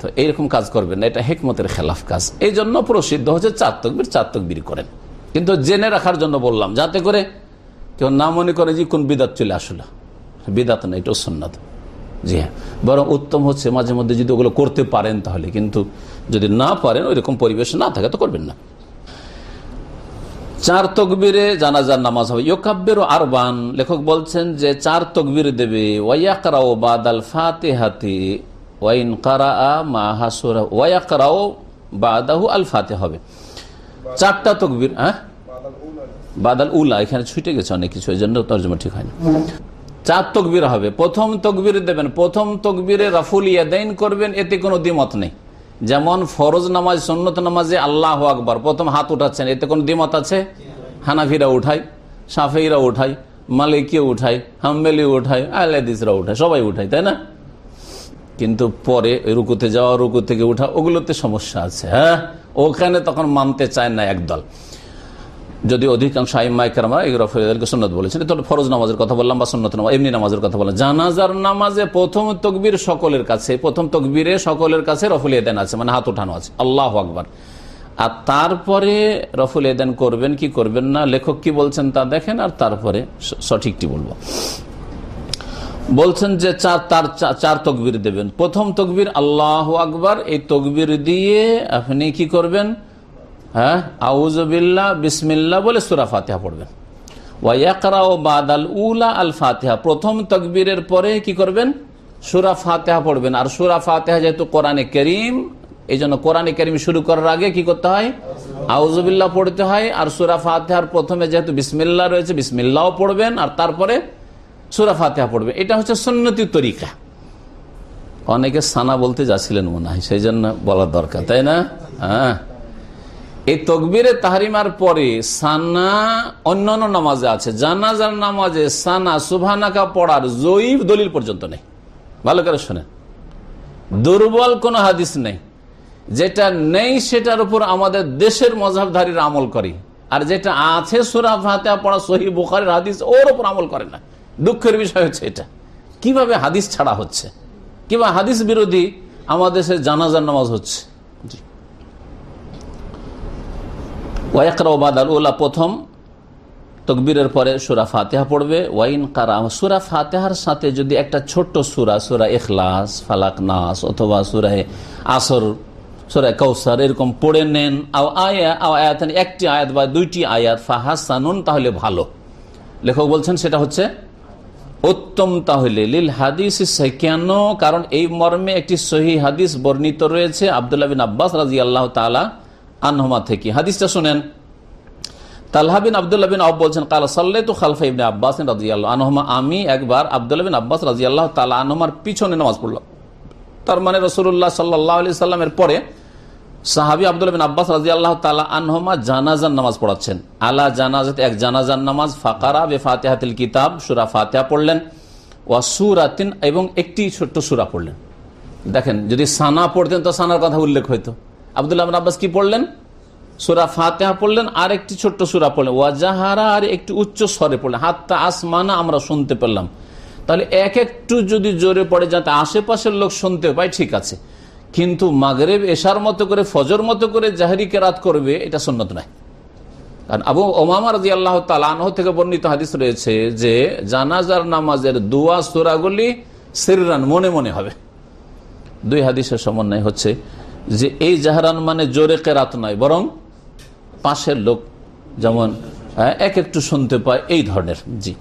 তো এইরকম কাজ করবেন না, এটা হেকমতের খেলাফ কাজ। এই জন্য প্রসিদ্ধ হচ্ছে চার তকবির চার তকবির করেন। কিন্তু জেনে রাখার জন্য বললাম, যাতে করে কেউ না মনে করে যে কোন বিদাত চলে আসলো। বিদাত না এটাও সন্ন্যত জি হ্যাঁ। বরং উত্তম হচ্ছে মাঝে মধ্যে যদি ওগুলো করতে পারেন তাহলে, কিন্তু যদি না পারেন ওই রকম পরিবেশ না থাকে তো করবেন না। চার তকবিরে জানাজার নামাজ হবে। ইয়োকাব্যের আরবান, লেখক বলছেন যে চার তকবির দেবে। ওয়াইয়াকরাও বাদাল ফাতে হাতে ওয়াইন কারা মা হাসুরা ওয়াইয়াকরাও বাদাহু আল ফাতে হবে। চারটা তকবির হ্যাঁ? বাদাল উলা, এখানে ছুটে গেছে অনেক কিছু, এই জন্য তর্জমা ঠিক হয়নি। চার তকবির হবে। প্রথম তকবির দেবেন, প্রথম তকবিরে রাফুল ইয়াদাইন করবেন, এতে কোনো দ্বিমত নেই। যেমন ফরজ নামাজ, সন্নত নামাজে আল্লাহ আকবর, প্রথম হাত উঠাচ্ছেন, এতে কোনো দ্বিমত আছে? হানাফিরা উঠায় সাফেইরা উঠায়, মালিকিও উঠায় হাম্বেলি উঠায় আহলাদিসরা উঠায়, সবাই উঠায়, তাই না? কিন্তু পরে রুকুতে যাওয়া, রুকু থেকে উঠা, ওগুলোতে সমস্যা আছে হ্যাঁ? ওখানে তখন মানতে চায় না একদল। যদি অধিকাংশ আইমাইকারমা এগুলো ফরিদালকে সন্ন্যত বলেছেন তাহলে ফরজ নামাজের কথা বললাম বা সন্ন্যত নামাজ, এমনি নামাজের কথা বললাম। জানাজার নামাজে প্রথম তকবির সকলের কাছে, প্রথম তকবিরে সকলের কাছে রফুল এদেন আছে মানে হাত উঠানো আছে। আল্লাহ আকবর। আর তারপরে রফুল এদেন করবেন কি করবেন না, লেখক কি বলছেন তা দেখেন, আর তারপরে সঠিকটি বলব। বলছেন যে চার, তার চার তকবির দেবেন। প্রথম তকবির আল্লাহ আকবর, এই তকবির দিয়ে আপনি কি করবেন? হ্যাঁ আউজবিল্লা বিসমিল্লা বলে সুরা ফাতেহা পড়বেন। ওয়াকরা ও বাদ আল উলা আল ফাতেহা। প্রথম তকবীরের পরে কি করবেন? সুরা ফাতেহা পড়বেন। আর সুরা ফাতেহা যেহেতু কোরআনে করিম এই জন্য কোরআনে করিম শুরু করার আগে কি করতে হয়? আউজবিল্লা পড়তে হয়। আর সুরা ফাতেহার প্রথমে যেহেতু বিসমিল্লা রয়েছে বিসমিল্লাও পড়বেন। আর তারপরে সুরা ফাতেহা পড়বে। এটা হচ্ছে সন্ন্যতির তরিকা। অনেকে সানা বলতে যাচ্ছিলেন মনে হয় সেই জন্য বলার দরকার, তাই না? হ্যাঁ। এই তকবিরে তাহারিমার পরে সানা অন্যান্য নামাজে আছে। জানাজার নামাজে সানা সুভানাকা পড়ার জয়ীব দলিল পর্যন্ত নেই। ভালো করে শোনেন। দুর্বল কোন হাদিস নেই। যেটা নেই সেটার উপর আমাদের দেশের মজাবধারীরা আমল করে। আর যেটা আছে সুরা ফাতেহা পড়া সহি বুখারের হাদিস, ওর উপর আমল করে না। দুঃখের বিষয় হচ্ছে এটা। কীভাবে হাদিস ছাড়া হচ্ছে? কিংবা হাদিস বিরোধী আমাদের দেশের জানাজার নামাজ হচ্ছে। জি। ওয়াকরা প্রথম তকবীরের পরে সুরা ফাতেহা পড়বে। ওয়াইন কারা, সুরা ফাতেহার সাথে যদি একটা ছোট্ট সুরা সুরা এখলাস ফালাক নাস অথবা সুরায় আসর, সুরা কৌসার এরকম পড়ে নেন। আয়াত একটি আয়াত বা দুইটি আয়াত ফাহাসানুন তাহলে ভালো। লেখক বলছেন সেটা হচ্ছে উত্তম তাহলে। লিল হাদিস কেন কারণ এই মর্মে একটি সহি হাদিস বর্ণিত রয়েছে আবদুল্লাহ বিন আব্বাস রাজি আল্লাহ তালা আনহমা থেকে। হাদিসটা শুনেন। বলছেন, কালা সাল্লে তো আল্লাহ আনহমা। আমি একবার আব্বাস আল্লাহ তালা আনহমার পিছনে পড়লাম। তার মানে রসুল্লাহ সাল্লাহ আলি সাল্লামের পরে সাহাবি আব্দুল বিন আব্বাস রাজি আল্লাহ তালা আনহমা জানাজান নামাজ পড়াচ্ছেন। আলা জানাজাত, এক জানাজান নামাজ, ফাকারা বে ফাতেহাতিল কিতাব, সুরা ফাতেহা পড়লেন, ওয়া সুরাতিন, এবং একটি ছোট্ট সুরা পড়লেন। দেখেন, যদি সানা পড়তেন তো সানার কথা উল্লেখ হইতো। আবদুল্লাহ আব্বাস কি পড়লেন? সুরা ফাতেহা পড়লেন, আর একটি ছোট্ট সুরা পড়লেন। ওয়াজাহারা আর একটি উচ্চ স্বরে পড়লেন। হাত্তা আসমানা, আমরা শুনতে পেলাম। তাহলে এক একটু যদি জোরে পড়ে যাতে আশেপাশের লোক শুনতে পায়, ঠিক আছে। কিন্তু মাগরেব, এশার মতো করে, ফজর মতো করে জাহারি কেরাত করবে, এটা সন্ন্যত নয়। কারণ আবু ওমামা রাজি আল্লাহ তালাহ থেকে বর্ণিত হাদিস রয়েছে যে, জানাজার নামাজের দুয়া সুরাগুলি সিরান মনে মনে হবে। দুই হাদিসের সমন্বয় হচ্ছে যে, এই জাহারান মানে জোরে কেরাত নয়, বরং পাশের লোক, যেমন এক একটু শুনতে পায়, এই ধরনের, জি।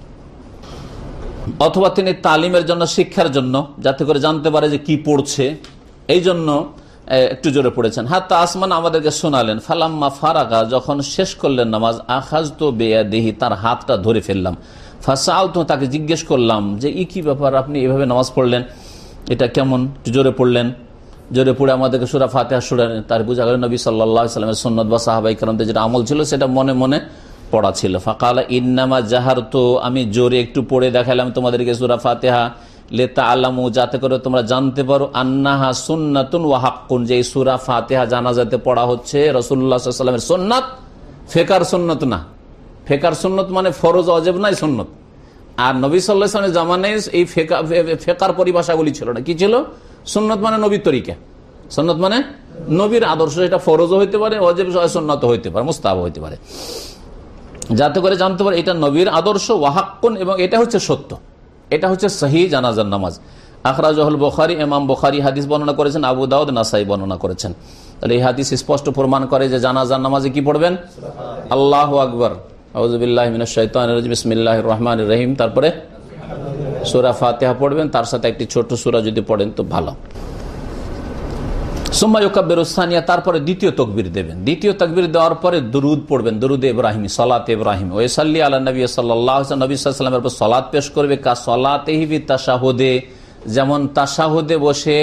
অথবা তিনি তালিমের জন্য, শিক্ষার জন্য, যাতে করে জানতে পারে যে কি পড়ছে এই জন্য একটু জোরে পড়েছেন। হাত্তা আসমান আমাদেরকে শোনালেন, ফালাম্মা ফারাকা যখন শেষ করলেন নামাজ আখাজ তো বেয়া দেহি তার হাতটা ধরে ফেললাম। ফাঁসাও তো তাকে জিজ্ঞেস করলাম যে, ই কি ব্যাপার? আপনি এভাবে নামাজ পড়লেন? এটা কেমন? জোরে পড়লেন। জোরে পড়ে আমাদেরকে সুরা ফাতেহা সুরা তার বুঝা গেল নবী সাল্লাহ সাল্লামের সন্ন্যত বা সাহাবাই কারণতে যেটা আমল ছিল, সেটা মনে মনে পড়া ছিল। ফাঁকালা, ইন্নামা জাহার তো আমি জোরে একটু পড়ে দেখালাম তোমাদেরকে সুরা ফাতেহা। লেতা আলামু যাতে করে তোমরা জানতে পারো আন্নাহা সুন্নাতুন ওয়াহাক্কুন যে সুরা ফাতেহা জানা যাতে পড়া হচ্ছে রসুল্লাহামের সোননাথ ফেকার সন্ন্যত না। ফেকার সন্ন্যত মানে ফরজ, অজেব নাই সন্ন্যত আর নবী সাল্লাহামের জামানে এই ফেকার পরিভাষাগুলি ছিল না। কি ছিল? সুন্নত মানে নবীর তরিকা। সন্নত মানে নবীর আদর্শ এটা ফরজও হইতে পারে, অজেব সন্ন্যত হইতে পারে মুস্তাব হইতে পারে। যাতে করে জানতে পারে এটা নবীর আদর্শ ওয়াহাক্কুন এবং এটা হচ্ছে সত্য। এটা হচ্ছে সহি জানাজার নামাজ। আখরাজহল বখারি এমাম বখারি হাদিস বর্ণনা করেছেন, আবু দাউদ নাসাই বর্ণনা করেছেন। তাহলে এই হাদিস স্পষ্ট প্রমাণ করে যে জানাজার নামাজে কি পড়বেন? আল্লাহ আকবর। বিসমিল্লাহ রহমান রহিম। তারপরে সুরা ফাতেহা পড়বেন। তার সাথে একটি ছোট সুরা যদি পড়েন তো ভালো। সোম্মাইকাবেরুস্তানিয়া তারপরে দ্বিতীয় তকবির দেবেন। দ্বিতীয় তকবির দেওয়ার পরে দুরুদ পড়বেন। দুরুদ ইব্রাহিম, সলাত ইব্রাহিম। ওয়েসাল্লি আল্লাহ নবী সাল্লাহ নবী সাল্লামের উপর সলাদ পেশ করবে। কা সলাতেহিবি তাসাহুদে যেমন তাসাহুদে বসে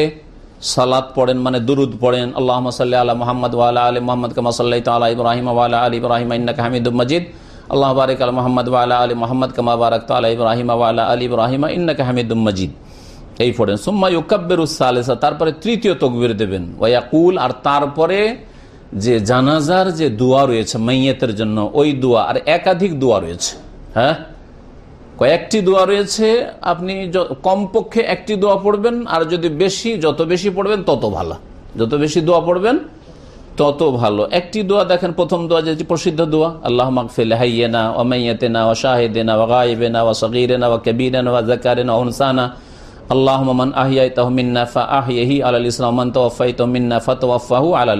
সালাত পড়েন মানে দুরুদ পড়েন। আল্লাহ সাল্লি আল্লাহ মোহাম্মদ ওয়ালা আলী মোহাম্মদ কামা সাল্লাহ তাল্লাহ ইব্রাহিম ওয়ালা আলী ইব্রাহিম, ইন্নাকা হামিদুল মজিদ। আল্লাহ বারিক আল মোহাম্মদ ওয়ালা আলী মোহাম্মদ কামা বারাক তাল্লাহ ইব্রাহিম ওয়ালা আলী ইব্রাহিম, ইন্নাকা হামিদুল মজিদ। এই পড়েন, সুম্মা ইউকাব্বের উসালেসা তারপরে তৃতীয় তকবির দেবেন। ওয়াকুল আর তারপরে যে জানাজার যে দোয়া রয়েছে, মাইয়েতের জন্য, ওই দোয়া, আর একাধিক দোয়া রয়েছে। হ্যাঁ? কয়েকটি দোয়া রয়েছে, আপনি কমপক্ষে একটি দোয়া পড়বেন, আর যদি বেশি, যত বেশি পড়বেন, তত ভালো। যত বেশি দোয়া পড়বেন, তত ভালো। একটি দোয়া দেখেন, প্রথম দোয়া যে প্রসিদ্ধ দোয়া, আল্লাহ মাকফিল হাইয়েনা ও মাইয়াতেনা ও শাহেদেনা ও গাইবেনা ও সগিরেনা ও কবিরেনা ও জাকারেনা ও আল্লাহ আহিয়াই আলাল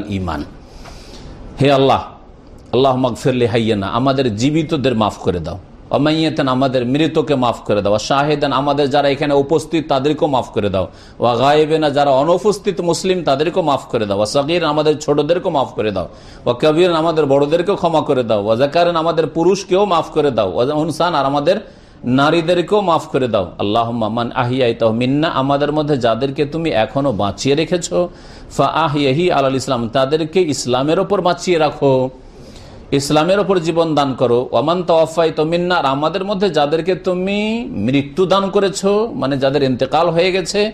ইমান হে আল্লাহ আল্লাহ আমাদের জীবিতদের মাফ করে দাও। অমাইয়েতেন আমাদের মৃতকে মাফ করে দাও। শাহেদান, আমাদের যারা এখানে উপস্থিত, তাদেরকেও মাফ করে দাও। ওয়া গায়েবেনা, যারা অনুপস্থিত মুসলিম, তাদেরকেও মাফ করে দাও। সগির আমাদের ছোটদেরকেও মাফ করে দাও। ও কবির আমাদের বড়দেরকেও ক্ষমা করে দাও। ওয়াজাকারেন আমাদের পুরুষকেও মাফ করে দাও। ওয়াজানসান আর আমাদের নারীদেরকেও মাফ করে দাও। আল্লাহ মান আহিয়াই তাহ মিন্না, আমাদের মধ্যে যাদেরকে তুমি এখনও বাঁচিয়ে রেখেছ ফা আহিয়াহি আলাল ইসলাম, তাদেরকে ইসলামের ওপর বাঁচিয়ে রাখো। ইসলামের ওপর জীবন দান করো। ওমান তওয়াফাই তো আর আমাদের মধ্যে যাদেরকে তুমি মৃত্যু দান করেছ মানে যাদের ইন্তেকাল হয়ে গেছে,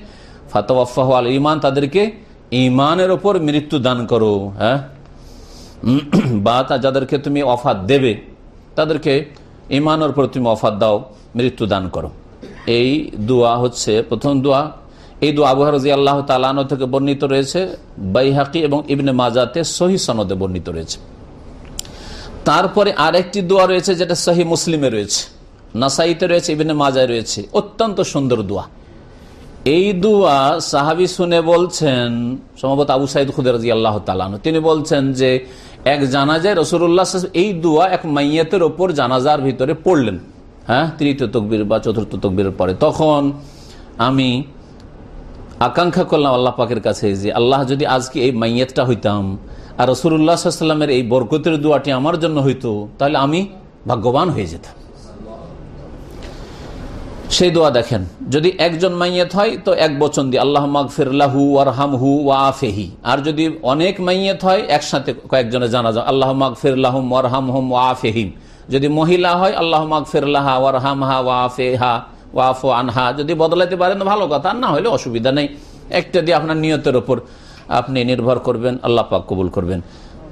ফাতওয়াফাহ আল ইমান তাদেরকে ইমানের ওপর মৃত্যু দান করো হ্যাঁ? [CLEARS THROAT] বা যাদেরকে তুমি অফাত দেবে, তাদেরকে ইমানের ওপর তুমি অফাত দাও। মৃত্যু দান করো। এই দোয়া হচ্ছে প্রথম দোয়া। এই দোয়া আবু রাজি আল্লাহ তালানো থেকে বর্ণিত রয়েছে। বাইহাকি এবং ইবনে মাজাতে সহি সনদে বর্ণিত রয়েছে। তারপরে আরেকটি দোয়া রয়েছে যেটা সহি মুসলিমে রয়েছে। নাসাইতে রয়েছে, ইবনে মাজায় রয়েছে। অত্যন্ত সুন্দর দোয়া। এই দোয়া সাহাবি শুনে বলছেন, সম্ভবত আবু সাইদ খুদের রাজি আল্লাহ তালানো তিনি বলছেন যে, এক জানাজায় রসুল্লাহ এই দোয়া এক মাইয়াতের ওপর জানাজার ভিতরে পড়লেন। হ্যাঁ তৃতীয় তকবির বা চতুর্থ তকবিরের পরে। তখন আমি আকাঙ্ক্ষা করলাম আল্লাহ পাকের কাছে যে আল্লাহ যদি আজকে এই মাইয়াতটা হইতাম, আর রসুল্লাহামের এই বরকতের দোয়াটি আমার জন্য হইতো, তাহলে আমি ভাগ্যবান হয়ে যেতাম। সেই দোয়া দেখেন, যদি একজন মাইয়াত হয় তো এক বচন দিয়ে আল্লাহ মাগফিরাহু ওয়া ওয়াফেহি আর যদি অনেক মাইয়াত হয়, একসাথে কয়েকজনে জানা যায় আল্লাহ মাগফিরাহম ওয়ার হাম হুম ওয়া ওয়াফেহিম যদি মহিলা হয়, আল্লাহ মাগফিরাহা ওয়ারহামহা ওয়াফেহা ওয়াফ আনহা, যদি বদলাইতে পারেন ভালো কথা না হলে অসুবিধা নেই। একটা দিয়ে আপনার নিয়তের ওপর আপনি নির্ভর করবেন, আল্লাহ পাক কবুল করবেন।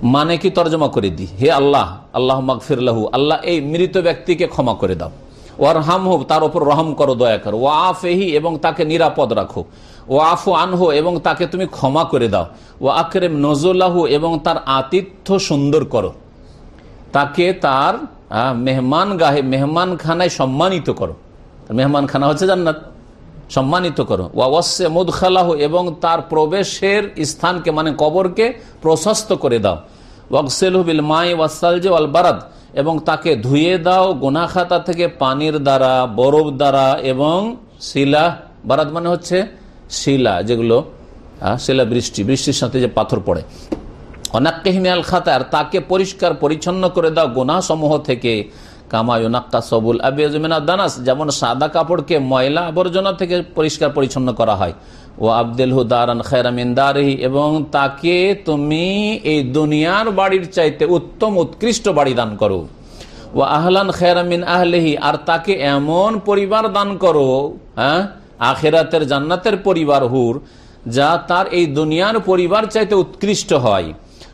মানে কি তর্জমা করে দি হে আল্লাহ আল্লাহ মাগফিরাহু আল্লাহ এই মৃত ব্যক্তিকে ক্ষমা করে দাও। ওয়ার হাম হোক তার ওপর রহম করো, দয়া করো। ও আফেহি, এবং তাকে নিরাপদ রাখো। ও আফু আনহো, এবং তাকে তুমি ক্ষমা করে দাও। ও আকরেম নজলাহু, এবং তার আতিথ্য সুন্দর করো। তাকে তার মেহমান গাহে মেহমান খানায় সম্মানিত করো। মেহমান খানা হচ্ছে জান্নাত। সম্মানিত করো। ওয়াসে মুদখালাহ, এবং তার প্রবেশের স্থানকে মানে কবরকে প্রশস্ত করে দাও। ওয়াকসেল বিল মাই ওয়াসালজে ওয়াল বারাদ, এবং তাকে ধুয়ে দাও গোনাখাতা থেকে পানির দ্বারা, বরফ দ্বারা, এবং শিলা। বারাত মানে হচ্ছে শিলা, যেগুলো শিলা বৃষ্টি, বৃষ্টির সাথে যে পাথর পড়ে। অনাক্কেহিমিয়াল খাতার, তাকে পরিষ্কার পরিচ্ছন্ন করে দাও গোনা সমূহ থেকে কামায়ুনাক্কা সবুল আবিয়াজমিনা দানাস, যেমন সাদা কাপড়কে ময়লা আবর্জনা থেকে পরিষ্কার পরিচ্ছন্ন করা হয়। ও আবদুল হুদারান খেরামিন দারহি, এবং তাকে তুমি এই দুনিয়ার বাড়ির চাইতে উত্তম উৎকৃষ্ট বাড়ি দান করো। ও আহলান খেরামিন আহলেহি, আর তাকে এমন পরিবার দান করো হ্যাঁ আখেরাতের জান্নাতের পরিবার হুর, যা তার এই দুনিয়ার পরিবার চাইতে উৎকৃষ্ট হয়।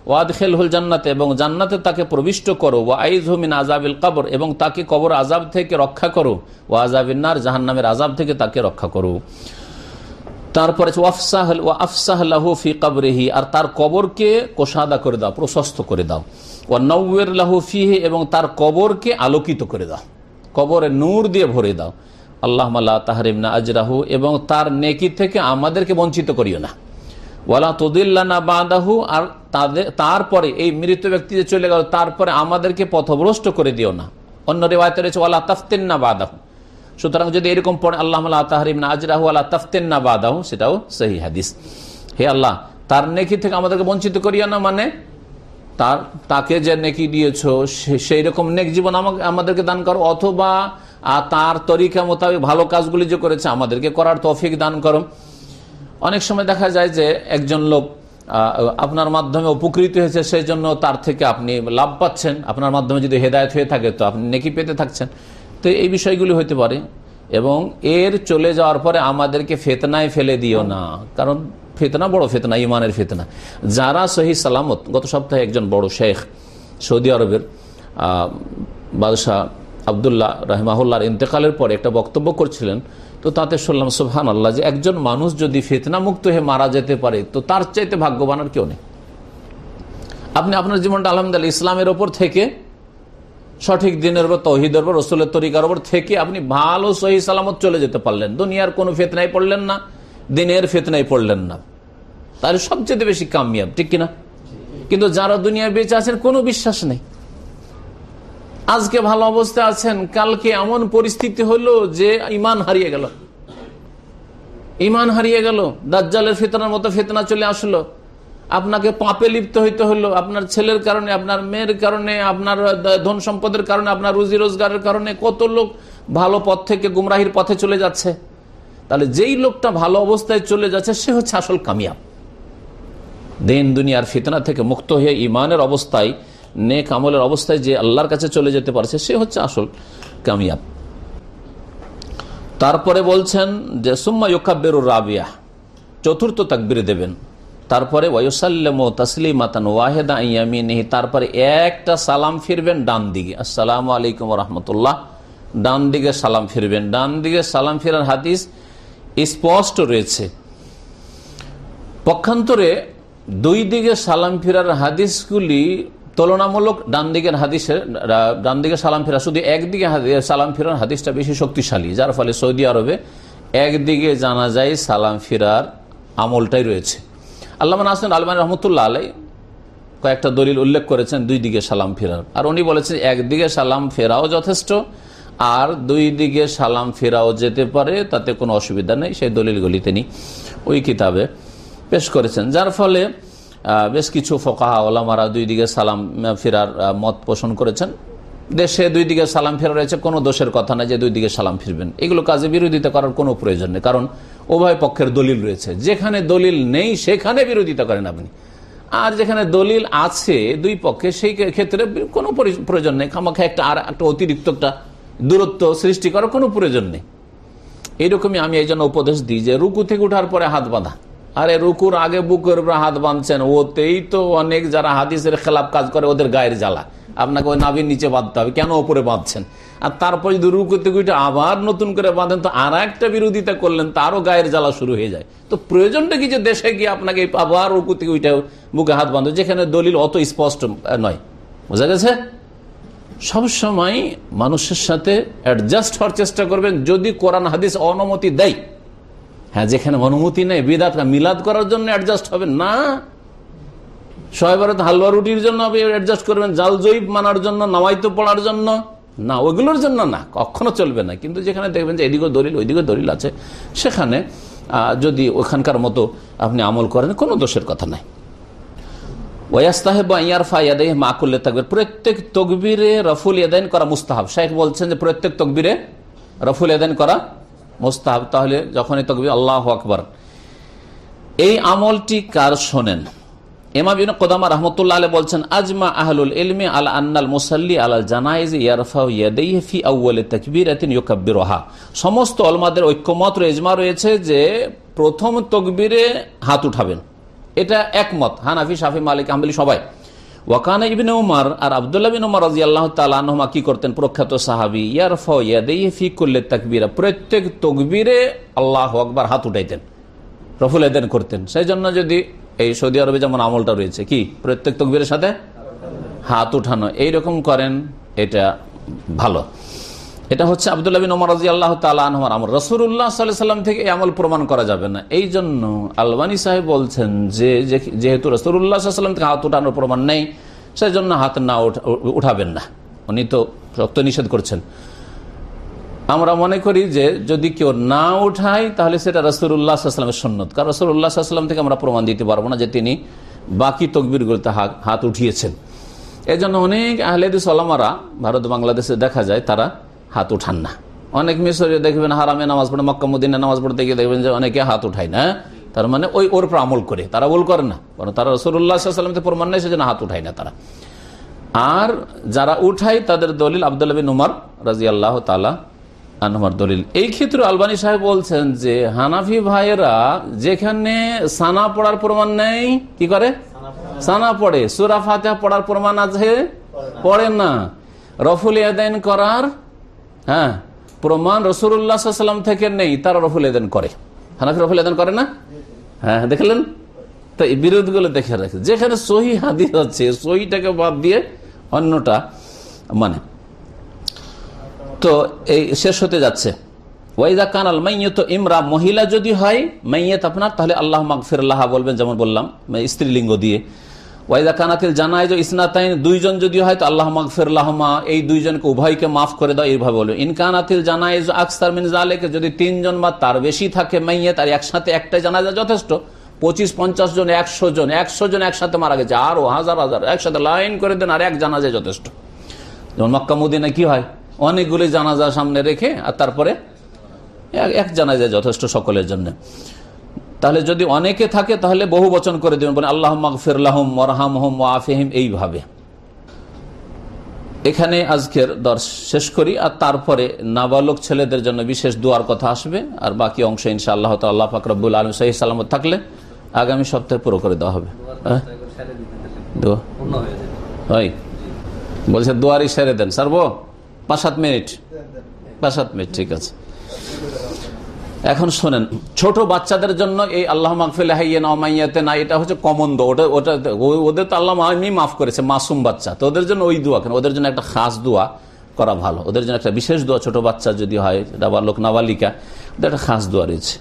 ওয়াদ খেলহুল জান্নাতে, এবং জান্নাতে তাকে প্রবিষ্ট করো। ও আইজ হুমিন আজাবিল কবর, এবং তাকে কবর আজাব থেকে রক্ষা করো। ও আজাবিনার জাহান্নামের আজাব থেকে তাকে রক্ষা করো। তারপরে ফি কবরেহি, আর তার কবরকে কোষাদা করে দাও, প্রশস্ত করে দাও। ও নৌয়ের লাহু ফিহে, এবং তার কবরকে আলোকিত করে দাও। কবরে নূর দিয়ে ভরে দাও। আল্লাহ তাহরিমনা আজরাহু, এবং তার নেকি থেকে আমাদেরকে বঞ্চিত করিও না। ওয়ালা তদিল্লানা বাদাহু, আর তাদের, তারপরে এই মৃত ব্যক্তি যে চলে গেল, তারপরে আমাদেরকে পথভ্রষ্ট করে দিও না। অন্য রেওয়ায়তে রয়েছে, ওয়ালা তাফতেন না বাদাহু। সুতরাং যদি এরকম পড়ে, আল্লাহ তাহরিম না আজরাহু আল্লাহ তাফতেন না বাদাহু, সেটাও সেই হাদিস। হে আল্লাহ, তার নেকি থেকে আমাদেরকে বঞ্চিত করিও না মানে তার, তাকে যে নেকি দিয়েছ সেই রকম নেক জীবন আমাকে, আমাদেরকে দান করো, অথবা তার তরিকা মোতাবেক ভালো কাজগুলি যে করেছে, আমাদেরকে করার তফিক দান করো। অনেক সময় দেখা যায় যে একজন লোক আপনার মাধ্যমে উপকৃত হয়েছে সেই জন্য তার থেকে আপনি লাভ পাচ্ছেন। আপনার মাধ্যমে যদি হেদায়ত হয়ে থাকে, তো আপনি নেকি পেতে থাকছেন। তো এই বিষয়গুলি হতে পারে। এবং এর চলে যাওয়ার পরে আমাদেরকে ফেতনায় ফেলে দিও না। কারণ ফেতনা বড় ফেতনা, ইমানের ফেতনা। যারা সহি সালামত, গত সপ্তাহে একজন বড় শেখ, সৌদি আরবের বাদশাহ আবদুল্লাহ রহমাহুল্লাহর ইন্তেকালের পরে একটা বক্তব্য করছিলেন। তো তাতে শুনলাম সুহান আল্লাহ যে একজন মানুষ যদি ফেতনা মুক্ত হয়ে মারা যেতে পারে, তো তার চাইতে ভাগ্যবান আর কেউ নেই। আপনি আপনার জীবনটা, আলহামদুলিল্লাহ, ইসলামের ওপর থেকে, সঠিক দিনের উপর তহিদের উপর রসুলের তরিকার উপর থেকে আপনি ভালো, সহি সালামত চলে যেতে পারলেন। দুনিয়ার কোনো ফেতনায় পড়লেন না, দিনের ফেতনায় পড়লেন না। তাহলে সবচেয়ে বেশি কামিয়াব, ঠিক কিনা? কিন্তু যারা দুনিয়ায় বেঁচে আছেন, কোনো বিশ্বাস নেই। আজকে ভালো অবস্থা আছেন, কালকে এমন পরিস্থিতি হলো যে ইমান হারিয়ে গেল। ইমান হারিয়ে গেল, দাজ্জালের ফেতনার মতো ফেতনা চলে আসলো। আপনাকে পাপে লিপ্ত হইতে হলো, আপনার ছেলের কারণে, আপনার মেয়ের কারণে, আপনার ধন সম্পদের কারণে, আপনার রুজি রোজগারের কারণে কত লোক ভালো পথ থেকে গুমরাহির পথে চলে যাচ্ছে। তাহলে যেই লোকটা ভালো অবস্থায় চলে যাচ্ছে, সে হচ্ছে আসল কামিয়াব। দিন দুনিয়ার ফিতনা থেকে মুক্ত হয়ে ইমানের অবস্থায় নেক আমলের অবস্থায় যে আল্লাহর কাছে চলে যেতে পারছে, সে হচ্ছে আসল কামিয়াব। তারপরে বলছেন যে, সুম্মা ইয়োকাব্বের রাবিয়া চতুর্থ তাকবির দেবেন। তারপরে ওয়ুসাল্লাম তসলিমাতান ওয়াহেদা ইয়ামিনিহি তারপরে একটা সালাম ফিরবেন ডান দিকে। আসসালামু আলাইকুম রহমতুল্লাহ ডান দিকে সালাম ফিরবেন। ডান দিকে সালাম ফিরার হাদিস স্পষ্ট রয়েছে। পক্ষান্তরে দুই দিকে সালাম ফিরার হাদিসগুলি তুলনামূলক ডান দিকের হাদিসের ডান দিকে সালাম ফেরা। শুধু একদিকে সালাম ফেরার হাদিসটা বেশি শক্তিশালী, যার ফলে সৌদি আরবে একদিকে জানা যায় সালাম ফেরার আমলটাই রয়েছে। আল্লাহ হাসান আলমান রহমতুল্লাহ আলাই কয়েকটা দলিল উল্লেখ করেছেন দুই দিকে সালাম ফেরার। আর উনি বলেছেন একদিকে সালাম ফেরাও যথেষ্ট, আর দুই দিকে সালাম ফেরাও যেতে পারে, তাতে কোনো অসুবিধা নেই। সেই দলিলগুলি তিনি ওই কিতাবে পেশ করেছেন। যার ফলে বেশ কিছু ফোকাহা ওলামারা দুই দিকে সালাম ফেরার মত পোষণ করেছেন। দেশে দুই দিকে সালাম ফেরা রয়েছে, কোনো দোষের কথা না যে দুই দিকে সালাম ফিরবেন। এগুলো কাজে বিরোধিতা করার কোনো প্রয়োজন নেই, কারণ উভয় পক্ষের দলিল রয়েছে। যেখানে দলিল নেই, সেখানে বিরোধিতা করেন আপনি। আর যেখানে দলিল আছে দুই পক্ষে, সেই ক্ষেত্রে কোনো প্রয়োজন নেই। খামাখা একটা, আর একটা অতিরিক্ত একটা দূরত্ব সৃষ্টি করার কোনো প্রয়োজন নেই। এইরকমই আমি এই জন্য উপদেশ দিই যে রুকু থেকে উঠার পরে হাত বাঁধা। আরে রুকুর আগে বুকের উপর হাত বাঁধছেন। ওতেই তো অনেক যারা হাদিসের খেলাপ কাজ করে, ওদের গায়ের জ্বালা। আপনাকে ওই নাভির নিচে বাঁধতে হবে। কেন ওপরে বাঁধছেন? আর তারপর যদি রুকুতে আবার নতুন করে বাঁধেন, তো আর একটা বিরোধিতা করলেন, তারও গায়ের জ্বালা শুরু হয়ে যায়। তো প্রয়োজনটা কি যে দেশে গিয়ে আপনাকে আবার রুকুতে গুইটা বুকে হাত বাঁধো? যেখানে দলিল অত স্পষ্ট নয়। বোঝা গেছে? সবসময় মানুষের সাথে অ্যাডজাস্ট হওয়ার চেষ্টা করবেন। যদি কোরআন হাদিস অনুমতি দেয় হ্যাঁ যেখানে অনুমতি নেই বিদাত মিলাদ করার জন্য অ্যাডজাস্ট হবে। না। সবাই হালুয়া রুটির জন্য আপনি অ্যাডজাস্ট করবেন, জাল জৈব মানার জন্য, নামাইতো পড়ার জন্য। না ওইগুলোর জন্য না, কখনো চলবে না। কিন্তু যেখানে দেখবেন যে এদিকে দলিল ওইদিকে দলিল আছে, সেখানে যদি ওখানকার মতো আপনি আমল করেন, কোনো দোষের কথা নাই। প্রত্যেক তকবিরে রফুল এদাইন করা মুস্তাহাব। শাহেখ বলছেন যে প্রত্যেক তকবিরে রফুল এদাইন করা মুস্তাহাব, তাহলে যখনই তকবির, আল্লাহ আকবর। এই আমলটি কার শোনেন? বলছেন, আজমা আল আন্নাল ইয়ারফা সমস্ত অলমাদের ঐক্যমত রয়েছে যে প্রথম তকবীরে হাত উঠাবেন। এটা একমত। হানাফি, শাফি, মালিক আহমলি সবাই। ওয়াকানা ইবিন উমার আর আবদুল্লাহ বিন উমার রাজি আল্লাহ তালাহমা কি করতেন? প্রখ্যাত সাহাবি ইয়াদাইহি ফি করলে তাকবিরা। প্রত্যেক তকবিরে আল্লাহ আকবার হাত উঠাইতেন, রফুল এদেন করতেন। সেই জন্য যদি এই সৌদি আরবে যেমন আমলটা রয়েছে, কি? প্রত্যেক তকবীরের সাথে হাত উঠানো। এইরকম করেন, এটা ভালো। এটা হচ্ছে আবদুল্লাহ বিন ওমর রাজি আল্লাহ তালানহমার আমল। রসুল্লাহ সাল্লাম থেকে এই আমল প্রমাণ করা যাবে না। এই জন্য আলবানী সাহেব বলছেন যে যেহেতু রসুল্লাহ সাল্লাম থেকে হাত উঠানোর প্রমাণ নেই সেই জন্য হাত না উঠাবেন না। উনি তো শক্ত নিষেধ করছেন। আমরা মনে করি যে, যদি কেউ না উঠায়, তাহলে সেটা রসুল্লাহামের সন্ন্যত কারণ রসুল্লাহাম থেকে আমরা প্রমাণ দিতে পারব না যে তিনি বাকি তকবিরগুলোতে হাত উঠিয়েছেন। এই জন্য অনেক আহলেদিস আলামারা ভারত বাংলাদেশে দেখা যায়, তারা হাত উঠান না। অনেক মিশরে দেখবেন হারামে নামাজ পড়ে মক্কামুদ্দিনে নামাজ পড়তে গিয়ে দেখবেন যে অনেকে হাত উঠায় না। তার মানে ওই ওর উপর আমল করে, তারা বল করে না। কারণ তারা রসুল্লাহামতে প্রমাণ নেই, সেজন্য হাত উঠায় না তারা। আর যারা উঠায়, তাদের দলিল আবদুল্লাহ উমার রাজি আল্লাহ তালা আনমার দলিল। এই ক্ষেত্রে আলবানী সাহেব বলছেন যে, হানাফি ভাইয়েরা যেখানে সানা পড়ার প্রমাণ নেই, কি করে? সানা পড়ে। সুরা ফাতে পড়ার প্রমাণ আছে? পড়ে না। রফুল এদেন করার হ্যাঁ প্রমাণ রসুল্লাহাম থেকে নেই, তারা রফুল এদেন করে। হানাফি রফুল এদেন করে না? হ্যাঁ দেখলেন? তো এই বিরোধগুলো দেখে রাখে। যেখানে সহি হাদিস আছে, সহিটাকে বাদ দিয়ে অন্যটা মানে। তো এই শেষ হতে যাচ্ছে। ওয়াইদা কানাল মাইয়ত ইমরা, মহিলা যদি হয়, মাইয়ত আপনার, তাহলে আল্লাহ মাগফিরাল্লাহ বলবেন, যেমন বললাম, স্ত্রীলিঙ্গ দিয়ে। ওয়াইদা কানাতিল জানায় যে ইসনাতাইন, দুইজন যদি হয় তো আল্লাহ মাগফিরাল্লাহমা এই দুইজনকে উভয়কে মাফ করে দাও এইভাবে বলবে। ইনকানাতিল জানায় আকসার মিন জালেকে যদি তিনজন বা তার বেশি থাকে মাইয়ত, আর একসাথে একটাই জানা যায় যথেষ্ট, পঁচিশ, পঞ্চাশ জন, একশো জন একশো জন একসাথে মারা গেছে, আরও হাজার হাজার, একসাথে লাইন করে দেন, আর এক জানা যায় যথেষ্ট। যেমন মক্কা মদিনা কি হয়? অনেকগুলি জানাজা সামনে রেখে, আর তারপরে এক জানাজা যথেষ্ট সকলের জন্য। তাহলে যদি অনেকে থাকে, তাহলে বহু বচন করে দেবেন বলে আল্লাহ ফিরলাহম মরহাম হোম আফেহিম এইভাবে। এখানে আজকের দর শেষ করি, আর তারপরে নাবালক ছেলেদের জন্য বিশেষ দুয়ার কথা আসবে, আর বাকি অংশ ইনশা আল্লাহ তাল্লাহ ফাকরবুল আলম সাহি সালামত থাকলে আগামী সপ্তাহে পুরো করে দেওয়া হবে। বলছে দোয়ারি সেরে দেন, সারবো? পাঁচ সাত মিনিট? পাঁচ সাত মিনিট, ঠিক আছে। এখন শোনেন, ছোট বাচ্চাদের জন্য এই আল্লাহ মাকফিল হাইয়ে না, এটা হচ্ছে কমন দো ওটা ওটা ওদের তো আল্লাহ মাফ করেছে, মাসুম বাচ্চা। তো ওদের জন্য ওই দোয়া কেন? ওদের জন্য একটা খাস দোয়া করা ভালো। ওদের জন্য একটা বিশেষ দোয়া ছোট বাচ্চা যদি হয় লোক নাবালিকা, ওদের একটা খাস দোয়া রয়েছে।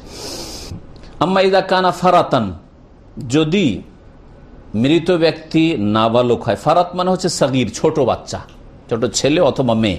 আম্মা ইদা কানা ফারাতান, যদি মৃত ব্যক্তি নাবালক হয়, ফারাত মানে হচ্ছে সাগির, ছোট বাচ্চা, ছোট ছেলে অথবা মেয়ে।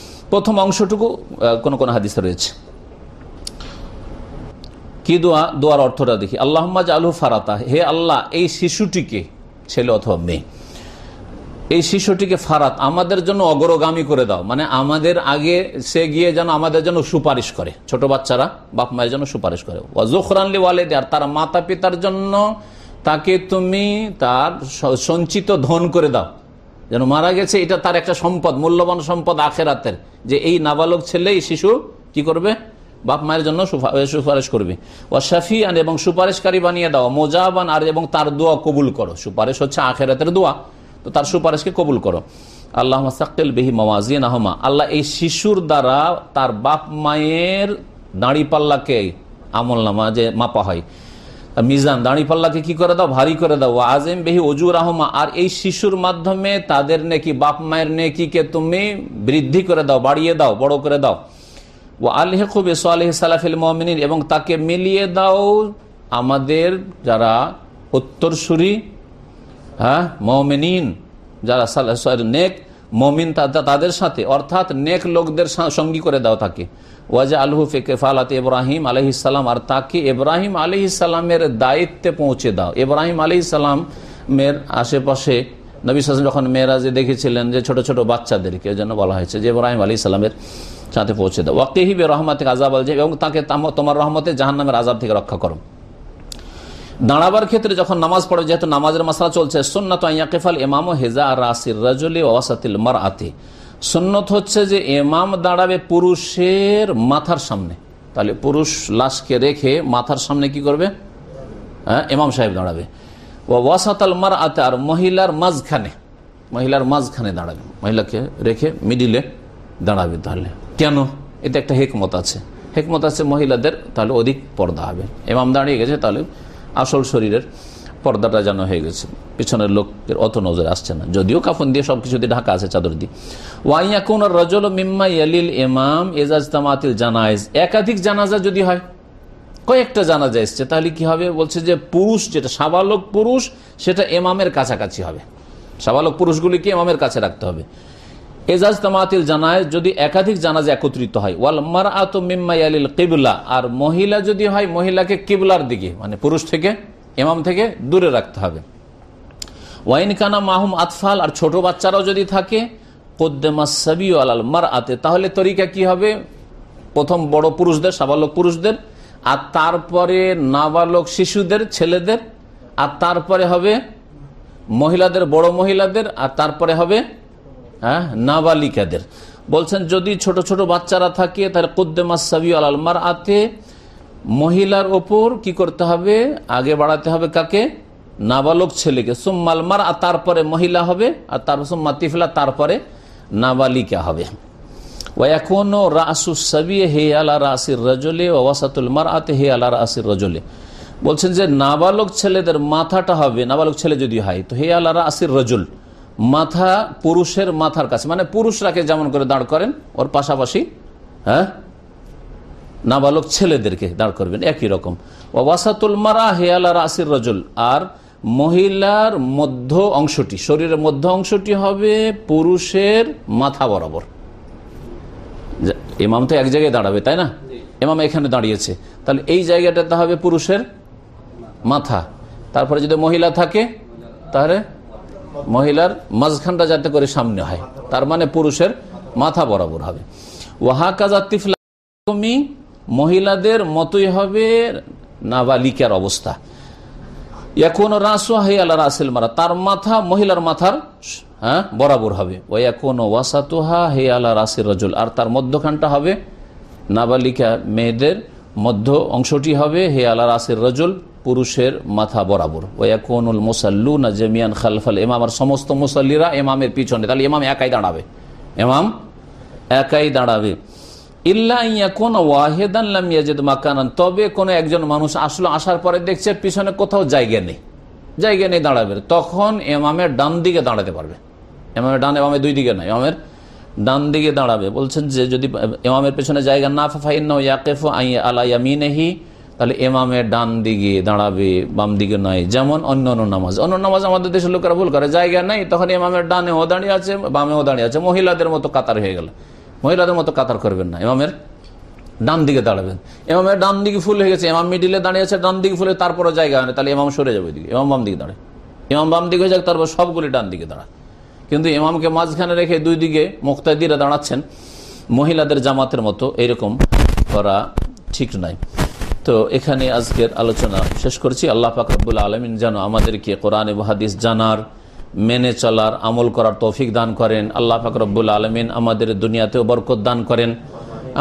প্রথম অংশটুকু কোন কোন হাদিসে রয়েছে। কি দোয়া? দোয়ার অর্থটা দেখি। আল্লাহ আলু ফারাতা। হে আল্লাহ, এই শিশুটিকে, ছেলে অথবা মেয়ে, এই শিশুটিকে ফারাত আমাদের জন্য অগ্রগামী করে দাও। মানে আমাদের আগে সে গিয়ে যেন আমাদের জন্য সুপারিশ করে। ছোট বাচ্চারা, বাপ মায়ের জন্য সুপারিশ করে। ওয়াজুখরানলি ওয়ালেদ আর তার মাতা পিতার জন্য তাকে তুমি তার সঞ্চিত ধন করে দাও। যেন মারা গেছে, এটা তার একটা সম্পদ, মূল্যবান সম্পদ আখেরাতের। যে এই নাবালক ছেলে, এই শিশু কি করবে? বাপ মায়ের জন্য সুপারিশ করবে। ও শাফিয়ান, এবং সুপারিশকারী বানিয়ে দাও। মোজাবান, আর এবং তার দোয়া কবুল করো। সুপারিশ হচ্ছে আখেরাতের দোয়া। তো তার সুপারিশকে কবুল করো। আল্লাহ সাক্কেল বেহি মওয়াজিন আহমা আল্লাহ এই শিশুর দ্বারা তার বাপ মায়ের দাঁড়ি পাল্লাকে আমল নামা যে মাপা হয়। মিজান, দাঁড়ি পাল্লাকে কি করে দাও? ভারী করে দাও। আজেম বেহি অজুর আহমা আর এই শিশুর মাধ্যমে তাদের নেকি বাপ মায়ের নেকিকে তুমি বৃদ্ধি করে দাও, বাড়িয়ে দাও, বড় করে দাও। ও আল্লাহ খুবে সালেহ সালাফিল মমিন এবং তাকে মিলিয়ে দাও আমাদের যারা উত্তরসূরি হ্যাঁ মমিন যারা নেক মমিন তাদের সাথে। অর্থাৎ নেক লোকদের সঙ্গী করে দাও তাকে। ওয়াজা আলহু ফেকেফালাত ইব্রাহিম আলহিসাল্লাম আর তাকে ইব্রাহিম আলহিসাল্লামের দায়িত্বে পৌঁছে দাও। ইব্রাহিম আলহিসাল্লামের আশেপাশে নবী সালাম যখন মেয়েরাজে দেখেছিলেন যে ছোট ছোট বাচ্চাদেরকে জন্য বলা হয়েছে যে ইব্রাহিম আলী সাল্লামের সাথে পৌঁছে দাও। ওয়াকিহিবে রহমত থেকে আজাব আল এবং তাকে তোমার রহমতে জাহান্নামের আজাব থেকে রক্ষা করো। দাঁড়াবার ক্ষেত্রে যখন নামাজ পড়ে, যেহেতু নামাজের মশলা চলছে সন্ন্যত আইয়াকেফাল ইমাম হেজা রাসির রাজলি ওয়াসাতিল মার আতে সন্ন্যত হচ্ছে যে এমাম দাঁড়াবে পুরুষের মাথার সামনে। তাহলে পুরুষ লাশকে রেখে মাথার সামনে কি করবে? হ্যাঁ এমাম সাহেব দাঁড়াবে। ও ওয়াসাতাল মার আতে আর মহিলার মাঝখানে মহিলার মাঝখানে দাঁড়াবে। মহিলাকে রেখে মিডিলে দাঁড়াবে তাহলে। কেন? এতে একটা হেকমত আছে। হেকমত আছে মহিলাদের তাহলে অধিক পর্দা হবে। এমাম দাঁড়িয়ে গেছে তাহলে আসল শরীরের পর্দাটা যেন হয়ে গেছে। পিছনের লোকের অত নজরে আসছে না। যদিও কাফন দিয়ে সবকিছু দিয়ে ঢাকা আছে চাদর দিয়ে ওয়াইয়া কোন রজল মিম্মা ইয়ালিল ইমাম এজাজ তামাতিল জানাইজ একাধিক জানাজা যদি হয়, কয়েকটা জানাজা এসছে, তাহলে কি হবে? বলছে যে পুরুষ যেটা সাবালক পুরুষ, সেটা এমামের কাছাকাছি হবে। সাবালক পুরুষগুলিকে এমামের কাছে রাখতে হবে। এজাজ তামাতিল জানায় যদি একাধিক জানাজা একত্রিত হয়, ওয়াল মার আত মিম্মাইয়ালিল কিবলা। আর মহিলা যদি হয়, মহিলাকে কিবলার দিকে মানে পুরুষ থেকে এমাম থেকে দূরে রাখতে হবে। ওয়াইন কানা মাহুম আতফাল, আর ছোট বাচ্চারাও যদি থাকে আলাল মার আতে তাহলে তরিকা কি হবে? প্রথম বড় পুরুষদের, সাবালক পুরুষদের, আর তারপরে নাবালক শিশুদের, ছেলেদের, আর তারপরে হবে মহিলাদের, বড় মহিলাদের, আর তারপরে হবে হ্যাঁ নাবালিকাদের। বলছেন, যদি ছোট ছোট বাচ্চারা থাকে, তাহলে কুদ্দেমাসাবি আলমার আতে মহিলার ওপর কি করতে হবে? আগে বাড়াতে হবে কাকে? নাবালক ছেলেকে। সোম্মালমার আর তারপরে মহিলা হবে, আর তার সোম্মা তিফলা, তারপরে নাবালিকা হবে। ওয়াকুনো রাসু সাবি হে আলা রাসির রজলে ওয়াসাতুল মার আতে হে আলা রাসির রজলে। বলছেন যে নাবালক ছেলেদের মাথাটা হবে, নাবালক ছেলে যদি হয়, তো হে আলা রাসির রজুল, মাথা পুরুষের মাথার কাছে মানে পুরুষরাকে যেমন করে দাঁড় করেন, ওর পাশাপাশি হ্যাঁ? নাবালক ছেলেদেরকে দাঁড় করবেন, একই রকম। ওয়াসাতুল মারা হেয়ালার আসির রজুল। আর মহিলার মধ্য অংশটি, শরীরের মধ্য অংশটি হবে পুরুষের মাথা বরাবর। ইমাম তো এক জায়গায় দাঁড়াবে, তাই না? ইমাম এখানে দাঁড়িয়েছে। তাহলে এই জায়গাটাতে হবে পুরুষের মাথা। তারপরে যদি মহিলা থাকে, তাহলে মহিলার মাঝখানটা যাতে করে সামনে হয়, তার মানে পুরুষের মাথা বরাবর হবে। ওয়াহা কাজা তিফলামি মহিলাদের মতোই হবে নাবালিকার অবস্থা। এখন রাসু হে আল্লাহ রাসেল মারা। তার মাথা মহিলার মাথার হ্যাঁ বরাবর হবে। ও এখন ওয়াসাতুহা হে আল্লাহ রাসের রজুল। আর তার মধ্যখানটা হবে নাবালিকা মেয়েদের মধ্য অংশটি হবে হে আল্লাহ রাসের রজুল, পুরুষের মাথা বরাবর। ওয়াকুনুল মুসাল্লু না জমিয়ান খালফাল এমামার সমস্ত মুসল্লিরা এমামের পিছনে। তাহলে এমাম একাই দাঁড়াবে। এমাম একাই দাঁড়াবে। তবে কোন একজন মানুষ আসলো, আসার পরে দেখছে পিছনে কোথাও জায়গা নেই। জায়গা নেই, দাঁড়াবে। তখন এমামের ডান দিকে দাঁড়াতে পারবে। এমামের ডান এমামের দুই দিকে নয় এমামের ডান দিকে দাঁড়াবে। বলছেন যে যদি এমামের পেছনে জায়গা না ফাইন আলাইয়ামিনেহি তাহলে এমামের ডান দিকে দাঁড়াবে, বাম দিকে নয়। যেমন অন্য অন্য নামাজ। অন্য নামাজ আমাদের দেশের লোকেরা ভুল করে। জায়গা নাই, তখন এমামের ডানে ডানেও দাঁড়িয়ে আছে বামে বামেও দাঁড়িয়ে আছে। মহিলাদের মতো কাতার হয়ে গেল। মহিলাদের মতো কাতার করবেন না। এমামের ডান দিকে দাঁড়াবেন। এমামের ডান দিকে ফুল হয়ে গেছে। এমাম মিডিলে দাঁড়িয়ে আছে, ডান দিকে ফুলে তারপরে জায়গা হয় না। তাহলে এমাম সরে যাবে ওইদিকে। এমাম বাম দিকে দাঁড়ায়। এমাম বাম দিকে হয়ে যাক, তারপর সবগুলি ডান দিকে দাঁড়ায়। কিন্তু এমামকে মাঝখানে রেখে দুই দিকে মুক্তাদিরা দাঁড়াচ্ছেন। মহিলাদের জামাতের মতো এরকম করা ঠিক নয় তো এখানে আজকের আলোচনা শেষ করছি। আল্লাহ ফাকরুল আলমিন যেন আমাদেরকে কোরআন হাদিস জানার মেনে চলার, আমল করার তৌফিক দান করেন। আল্লাহ ফাকরবুল আলমিন আমাদের দুনিয়াতেও বরকত দান করেন।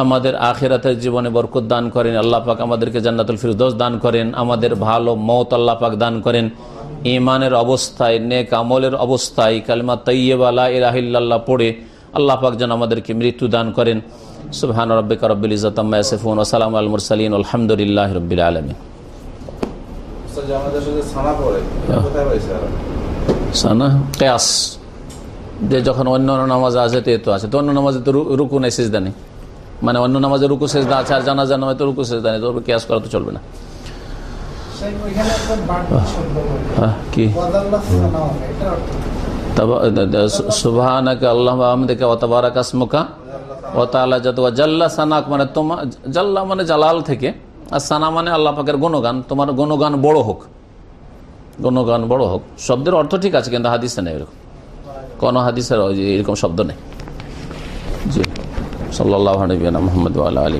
আমাদের আখেরাতের জীবনে বরকত দান করেন। আল্লাহ পাক আমাদেরকে জান্নাতুল ফিরদোস দান করেন। আমাদের ভালো মত আল্লাহ পাক দান করেন। ইমানের অবস্থায়, নেক আমলের অবস্থায় কালিমা তৈয়বালা ইরাহিল্লাহ পড়ে আল্লাহ পাক যেন আমাদেরকে মৃত্যু দান করেন। সুবহান রব্বিকা রব্বিল ইজ্জাত আম্মা ইয়াসিফুন ওয়া সালামু আলহামদুলিল্লাহি রাব্বিল আলামিন। আমাদের সাথে সানা পড়ে, কোথায় পাইছে সানা কেয়াস। যে যখন অন্য অন্য নামাজ আছে তো আছে তো অন্য নামাজে তো রুকু নেই সেজদা নেই। মানে অন্য নামাজে রুকু সেজদা আছে আর জানা জানা তো রুকু সেজদা নেই। তো কেয়াস করা তো চলবে না। কি? সুবহানাকা জাতু জাল্লা সানাক মানে তোমার জাল্লা মানে জালাল থেকে আর সানা মানে আল্লাহ পাকের গুণগান। তোমার গুণগান বড় হোক। গুণগান বড় হোক। শব্দের অর্থ ঠিক আছে, কিন্তু হাদিসে নেই এরকম। কোন হাদিসের এরকম শব্দ নেই। জি। সাল্লাহ নবীনা মোহাম্মদ আলী